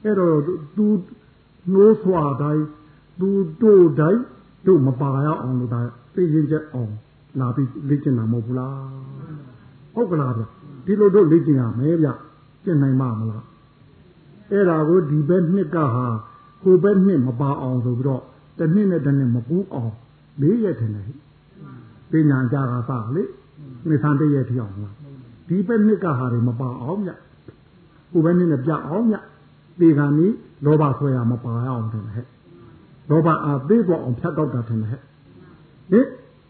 အဲ့တော့သူနိုးဆွာတိုင်းသူတို့တိုင်းတို့မပါရအောင်လို့ဒါသိရင်ချက်အောင် လာပြီးလေ့ကျင့်တာမဟုတ်ဘူးလားဟုတ်ကလားဗျဒီလိုတို့လေ့ကျင့်ရမယ်ဗျကျင့်နိုင်မှာမလားအဲ့ဒါကိုဒီဘက်နှစ်ကဟာကိုဘက်နှစ်မပါအောင်ဆိုပြီးတော့တစ်နှစ်နဲ့တစ်နှစ်မပူးအောင်လေးရက်ထင်တယ်ပညာကြတာစလေနေသံတရက်ထီအောင်လားဒီဘက်နှစ်ကဟာတွေမပါအောင်မြကိုဘက်နှစ်နဲ့ပြအောင်မြဒီကံนี้လောဘဆွဲရမပါအောင်တယ်ဟဲ့လောဘအာသေးတော့အောင်ဖြတ်တော့တာတယ်ဟဲ့ဟင်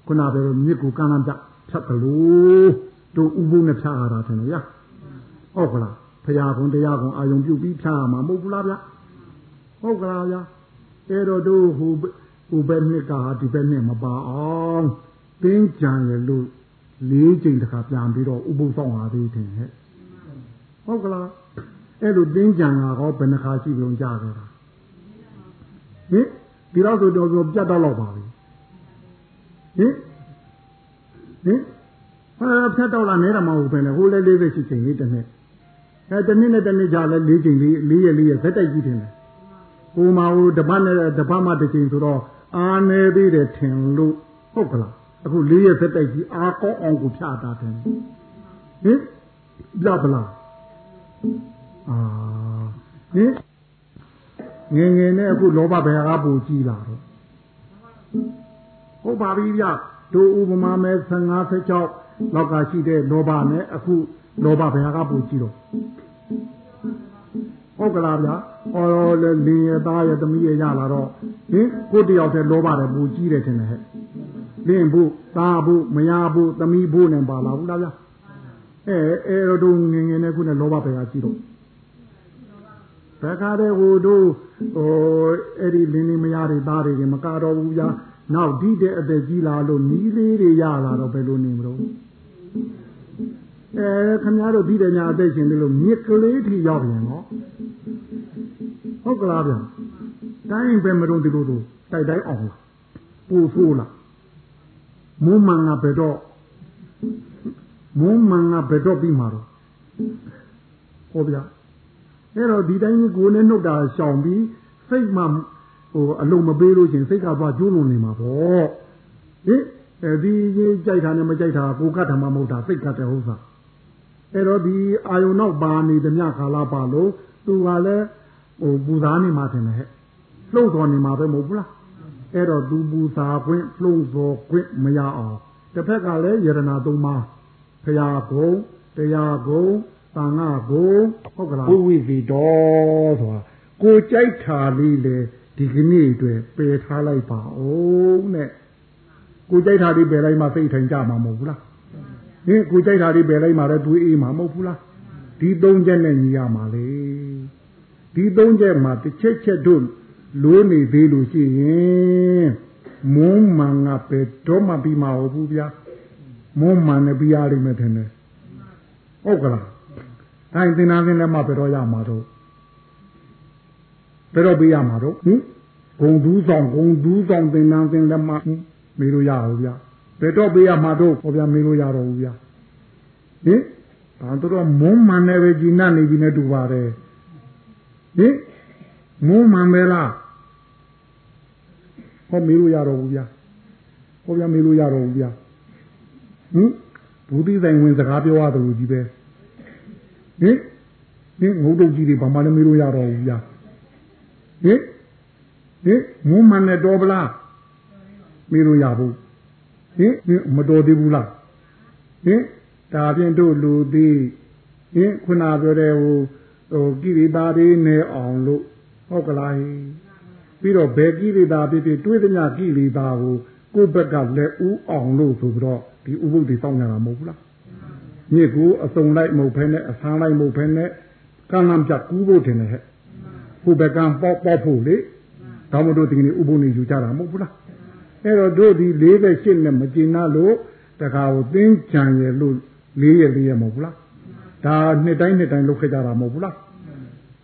ခုနပြောမြစ်ကိုကမ်းလမ်းပြဖြတ်ကလို့တို့ဥပုနဲ့ဖြတ်ရတာတယ်ရဟုတ်ကလားဖရာကုံတရားကုံအာယုံပြုတ်ပြီးဖြတ်ရမှာမဟုတ်ဘူးလားဗျဟုတ်ကလားဗျအဲ့တော့တို့ဟိုဟိုဘက်နှစ်ကဟာဒီဘက်နှစ်မပါအောင်တင်းကြံရလို့လေးချိန်တခါပြန်ပြီးတော့ဥပုသ်ဆောင်ပါသေးတယ်ဟဲ့ဟုတ်ကလားအဲ့လိုတင်းကြံတာကောဘယ်နှခါရှိပြုံကြကြတာဟင်ဒီတော့ဆိုတော့ပြတ်တော့တော့ပါပြီ ဟင်ဟင်ဟာဖြတ်တော့လာနေတာမဟုတ်ပဲလေဟိုလဲလေးပဲရှိချိန်လေးတစ်နှစ်အဲတစ်နှစ်နဲ့တစ်နှစ်ကြာလဲလေးချိန်လေးလေးရက်လေးရက်ဇက်တိုက်ကြည့်တယ်ဟိုမှာဟိုတပတ်နဲ့တပတ်မှတစ်ချိန်ဆိုတော့အာနေသေးတယ်ထင်လို့ဟုတ်ကလားအခုလေးရက်ဇက်တိုက်ကြီးအာကောင်းအောင်ကိုဖြတ်တာတယ်ဟင်ပြပလားအာဟင်ငယ်ငယ်နဲ့အခုလောဘဘယ်ကပူကြည့်လာတော့ ဟုတ်ပါပြီဗျတို့ဥပမာမဲ့15 16လောက်ကရှိတဲ့လောဘနဲ့အခုလောဘဘယ်ကပူကြည့်တော့ဟုတ်ကလားဗျာဟောလေလင်းရသားရသမီးရရလာတော့ဟင်ကိုတယောက်တည်းလောဘတယ်ပူကြည့်တယ်ထင်တယ်ဟဲ့လင်းဖို့သားဖို့မယားဖို့သမီးဖို့နဲ့ပါလာဘူးလားဗျာအဲအဲတို့ငငယ်နဲ့ခုနဲ့လောဘဘယ်ကကြည့်တော့ဘယ်ကားတဲ့ဟိုတို့ဟိုအဲ့ဒီလင်းလင်းမယားတွေသားတွေမကတော့ဘူးဗျာ နောက်ဒီတဲ့အသက်ကြီးလာလို့နီးလေးတွေရလာတော့ဘယ်လိုနေမလို့အဲခင်ဗျားတို့ဒီတဲ့ညာအသက်ရှင်တယ်လို့မြစ်ကလေးထိရောက်ပြန်တော့ဟုတ်ကလားဗျာတိုင်းပဲမတော့ဒီလိုတို့တိုက်တိုင်းအောင်လားပူဆိုးလားမုံမန်ကဘယ်တော့မုံမန်ကဘယ်တော့ပြီးမှာတော့ဟောဗျာအဲ့တော့ဒီတိုင်းကိုနဲ့နှုတ်တာရှောင်ပြီးစိတ်မှ ဟိုအလုံးမပေးလို့ရှင်စိတ်ကသွားကျိုးလွန်နေမှာပေါ့ဟင်အဲဒီကြီးကြိုက်တာနဲ့မကြိုက်တာကိုကတ်ဓမ္မမဟုတ်တာစိတ်ကတ်တဲ့ဟုတ်စားအဲ့တော့ဒီအာယုံနောက်ပါနေသမျှကာလပါလို့သူကလည်းဟိုပူသားနေမှာတင်တယ်ဟဲ့လှုပ်တော်နေမှာပဲမဟုတ်ဘူးလားအဲ့တော့သူပူစာခွင့်လှုပ်တော်ခွင့်မရအောင်တစ်ဖက်ကလည်းယရနာသုံးပါးဖရာကုံတရားကုံသံဃာကုံဟုတ်ကလားဝိဝိစီတော်ဆိုတာကိုကြိုက်တာလေးလေ ဒီကနေ့အတွက်ပယ်ထားလိုက်ပါဦးနဲ့ကိုကြိုက်တာလေးပယ်လိုက်မှစိတ်ထိုင်ကြမှာမဟုတ်ဘူးလားဟင်ကိုကြိုက်တာလေးပယ်လိုက်မှလည်းတွေးအေးမှာမဟုတ်ဘူးလားဒီသုံးချက်နဲ့ညီရမှာလေဒီသုံးချက်မှာတစ်ချက်ချက်တို့လို့နေသေးလို့ရှိရင်မုန်းမှန်ကပဲတော့မှပြီးမှာဟုတ်ဘူးဗျာမုန်းမှန်နဲ့ပြီးရလိမ့်မယ်ထင်တယ်ဟုတ်ကလားတိုင်းသင်္နာသင်လည်းမှဘယ်တော့ရမှာတော့ ဘယ်တော့ပြီးရမှာတော့ဟင်ဂုံဒူးဆောင်ဂုံဒူးဆောင်သင်္နာသင်လည်းမှမေးလို့ရအောင်ဗျာဘယ်တော့ပေးရမှာတော့ဟောဗျာမေးလို့ရတော့ဘူးဗျာဟင်ဒါတော့မုန်းမှန်နဲ့ပဲဂျီနနေပြီနဲ့တူပါတယ်ဟင်မုန်းမှန်ပဲလားဟောမေးလို့ရတော့ဘူးဗျာဟောဗျာမေးလို့ရတော့ဘူးဗျာဟင်ဘူတိဆိုင်ဝင်စကားပြောရတယ်လို့ကြီးပဲဟင်ဟင်ငုတ်တုတ်ကြီးတွေဘာမှလည်းမေးလို့ရတော့ဘူးဗျာ ဟင်ဟင်မုန်းမှန်နဲ့တော်ပလားမေးလို့ရဘူးဟင်မတော်သေးဘူးလားဟင်ဒါဖြင့်တို့လူသည်ဟင်ခုနပြောတဲ့ဟိုဟိုကိရိတာတွေနေအောင်လို့ဟုတ်ကလားပြီးတော့ဘယ်ကိရိတာဖြစ်ဖြစ်တွေးသမျှကိရိတာကိုကိုယ့်ဘက်ကလက်ဦးအောင်လို့ဆိုပြီးတော့ဒီဥပုသ်တွေစောင့်နေတာမဟုတ်ဘူးလားညစ်ကိုအစုံလိုက်မဟုတ်ဖဲနဲ့အဆန်းလိုက်မဟုတ်ဖဲနဲ့ကံလမ်းပြကူးဖို့တင်တယ်ဟဲ့ ဟိုဘက်ကပေါက်ပေါက်ဖို့လေဒါမှမဟုတ်ဒီကနေ့ဥပုသ်နေယူကြတာမဟုတ်ဘူးလားအဲ့တော့တို့ဒီ48နဲ့မကျင်နာလို့တခါကိုသင်္ကြံရလို့လေးရလေးရမဟုတ်ဘူးလားဒါနှစ်တိုင်းနှစ်တိုင်းလုပ်ခဲ့ကြတာမဟုတ်ဘူးလား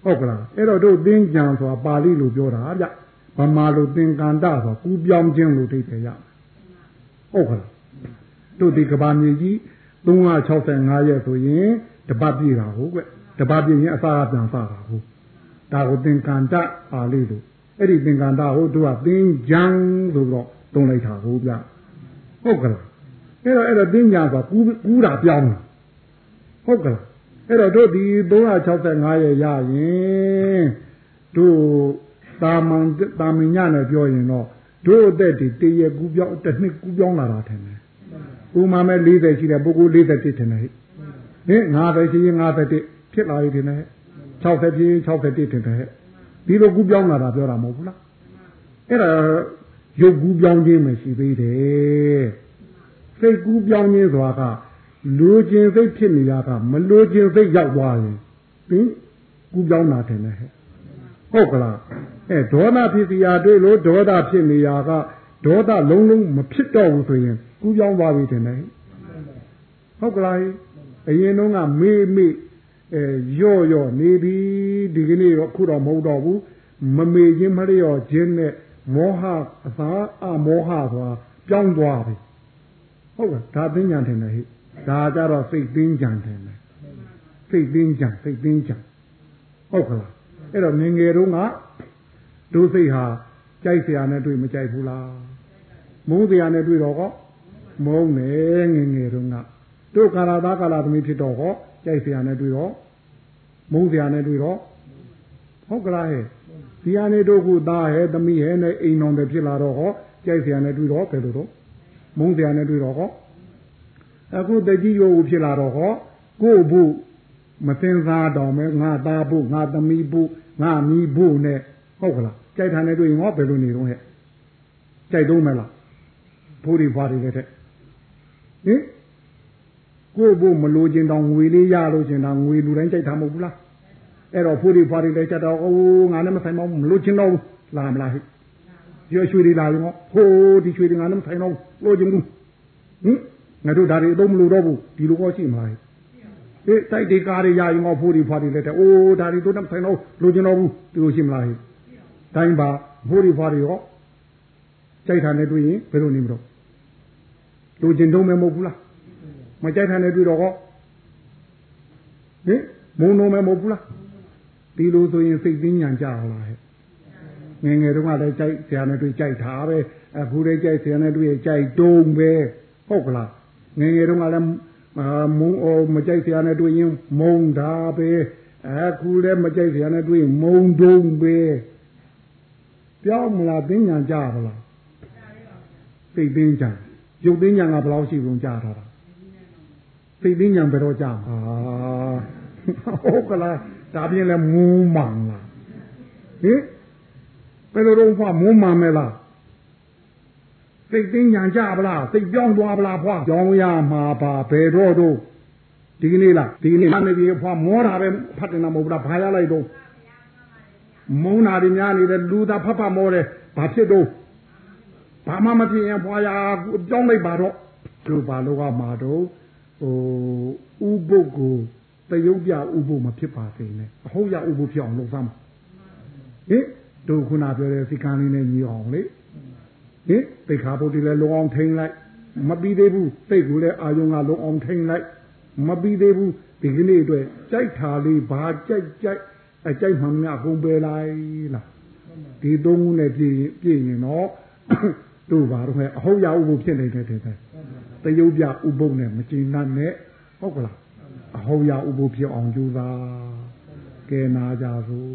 ဟုတ်ကလားအဲ့တော့တို့သင်္ကြံဆိုတာပါဠိလိုပြောတာဗျဗမာလိုသင်္ကန္တဆိုကူးပြောင်းခြင်းလို့သိတယ်ရဟုတ်ကလားတို့ဒီကဘာမြေကြီး365ရက်ဆိုရင်တပတ်ပြည့်တာဟုတ်ကွတပတ်ပြည့်ရင်အစာပြန်စတာဟုတ် ဒါကိုသင်္ကန္တပါဠိလိုအဲ့ဒီသင်္ကန္တကိုတို့ကသင်္ကြံဆိုတော့သုံးလိုက်တာဟုတ်ဗျဟုတ်ကလားအဲ့တော့အဲ့တော့သင်္ကြံဆိုကူးကူးတာပြောင်းတာဟုတ်ကလားအဲ့တော့တို့ဒီ365ရက်ရရင်တို့တာမန်တာမင်ညနဲ့ပြောရင်တော့တို့အသက်ဒီတရကူးပြောင်းတစ်နှစ်ကူးပြောင်းလာတာထင်တယ်ဥမာမဲ့40ရှိတယ်ပုဂ္ဂိုလ်41ထင်တယ်ဟင်50ရှိရင်51ဖြစ်လာပြီထင်တယ် 60ဖြစ်ရင်61ထင်တယ်ဒီလိုကူးပြောင်းလာတာပြောတာမဟုတ်ဘူးလားအဲ့ဒါရုပ်ကူးပြောင်းခြင်းမရှိသေးတယ်စိတ်ကူးပြောင်းခြင်းဆိုတာကလိုခြင်းစိတ်ဖြစ်နေတာကမလိုခြင်းစိတ်ရောက်သွားရင်ဟင်ကူးပြောင်းတာတယ်ဟဲ့ဟုတ်ကလားအဲဒေါသဖြစ်စီရာတွေ့လို့ဒေါသဖြစ်နေရာကဒေါသလုံးလုံးမဖြစ်တော့ဘူးဆိုရင်ကူးပြောင်းသွားပြီတင်တယ်ဟုတ်ကလားအရင်တုန်းကမေးမေး အဲရော့ရော့နေပြီဒီကနေ့တော့ခုတော့မဟုတ်တော့ဘူးမမေ့ခြင်းမလျော့ခြင်းနဲ့မောဟအသာအမောဟဆိုတာပြောင်းသွားပြီဟုတ်ကဲ့ဒါသိညာတယ်ဟဲ့ဒါကြတော့စိတ်သိဉ္ကြံတယ်စိတ်သိဉ္ကြံစိတ်သိဉ္ကြံဟုတ်ကလားအဲ့တော့ငငယ်တုန်းကဒုစိတ်ဟာကြိုက်เสียနဲ့တွေ့မကြိုက်ဘူးလားမုန်းเสียနဲ့တွေ့တော့ဟောမုန်းတယ်ငငယ်တုန်းကတို့ကာလာသားကာလာသမီးဖြစ်တော့ဟော ကြိုက်စရာနဲ့တွေ့တော့မုန်းစရာနဲ့တွေ့တော့ဟုတ်ကလားဟဲ့ဒီဟာနေတို့ခုသားဟဲ့သမီးဟဲ့နဲ့အိမ်တော်တွေဖြစ်လာတော့ဟောကြိုက်စရာနဲ့တွေ့တော့ဘယ်လိုတော့မုန်းစရာနဲ့တွေ့တော့ဟောအခုတကြီးရောဦးဖြစ်လာတော့ဟောကို့ဘူးမသင်စားတော်မဲငါသားဘူးငါသမီးဘူးငါမီးဘူးနဲ့ဟုတ်ကလားကြိုက်တာနဲ့တွေ့ရင်ဟောဘယ်လိုနေတော့ဟဲ့ကြိုက်တော့မလားဖိုးတွေဘာတွေလဲတဲ့ဟင် ကို့ဖို့မလိုချင်တော့ငွေလေးရလို့ချင်တာငွေလူတိုင်းကြိုက်တာမဟုတ်ဘူးလားအဲ့တော့ဖို့ဒီဖွားတွေလည်းချက်တော့အိုးငါလည်းမဆိုင်တော့မလိုချင်တော့လာမလားဟဲ့ရွှေရွှေတွေလာရင်ဟောဟိုးဒီရွှေတွေငါလည်းမဆိုင်တော့လိုချင်ဘူးဟင်ငါတို့ဒါတွေအသုံးမလို့တော့ဘူးဒီလိုကောရှိမှာဟေးတိုက်ဒီကားတွေရရင်ဟောဖိုးဒီဖွားတွေလက်တဲ့အိုးဒါတွေတို့တော့ဆိုင်တော့လိုချင်တော့ဘူးဒီလိုရှိမလားဟေးတိုင်းပါဖိုးဒီဖွားတွေရောကြိုက်တာနဲ့တွေ့ရင်ဘယ်လိုနေမလို့လိုချင်တော့မယ်မဟုတ်ဘူးလား မကြိုက်တာနဲ့တွေ့တော့ဟောဟင်မုံတော့မယ်မဟုတ်ဘူးလားဒီလိုဆိုရင်စိတ်သိဉာဏ်ကြအောင်လားဟဲ့ငယ်ငယ်တုန်းကလည်းကြိုက်ဆရာနဲ့တွေ့ကြိုက်တာပဲအခုလည်းကြိုက်ဆရာနဲ့တွေ့ကြိုက်တုံးပဲဟုတ်ကလားငယ်ငယ်တုန်းကလည်းမုံအော်မကြိုက်ဆရာနဲ့တွေ့ရင်မုံတာပဲအခုလည်းမကြိုက်ဆရာနဲ့တွေ့ရင်မုံတုံးပဲပြောင်းမလားသိညာကြပါလားသိသိညာရုပ်သိညာကဘယ်လောက်ရှိကုန်ကြတာလား သိသိညာဘယ်တော့ကြမှာဟုတ်ကလားဒါပြင်လဲမူးမှန်လားဟင်ဘယ်လိုတော့ဖွာမူးမှန်မဲလားစိတ်သိညာကြပါလားစိတ်ပြောင်းသွားပါလားဖွာကြောင်းရမှာပါဘယ်တော့တော့ဒီကနေ့လားဒီကနေ့မနေပြီဖွာမောတာပဲဖတ်တယ်မဟုတ်ဘူးလားဘာရလိုက်တော့ဟမုံနာတွေများနေတယ်လူသားဖတ်ဖတ်မောတယ်ဘာဖြစ်တော့ဘာမှမဖြစ်ရင်ဘွာရာကြောင်းလိုက်ပါတော့သူဘာလို့ကမှာတော့ ဟိုဥပုပ်ကိုတယုတ်ပြဥပုပ်မဖြစ်ပါစေနဲ့အဟုတ်ရဥပုပ်ဖြစ်အောင်လုပ်သမ်းပါဟင်တို့ခုနပြောတဲ့စိကံလေးနဲ့ညီအောင်လေဟင်တိတ်ခါပုတ်တီလည်းလုံအောင်ထိန်လိုက် မပြီးသေးဘူးတိတ်ကူလည်းအာယုံကလုံအောင်ထိန်လိုက် မပြီးသေးဘူးဒီကနေ့အတွက်ကြိုက်တာလေးဘာကြိုက်ကြိုက်အကြိုက်မှမများကုန်ပယ်လိုက်လားဒီသုံးခုနဲ့ပြည့်ပြည့်ရင်တော့တို့ပါတော့အဟုတ်ရဥပုဖြစ်နေတဲ့တဲ့ တယုတ်ပြဥပုနဲ့မကျင်တ်နဲ့ဟုတ်ကလားအဟုတ်ရဥပုဖြစ်အောင်ကြိုးစားကဲနာကြစို့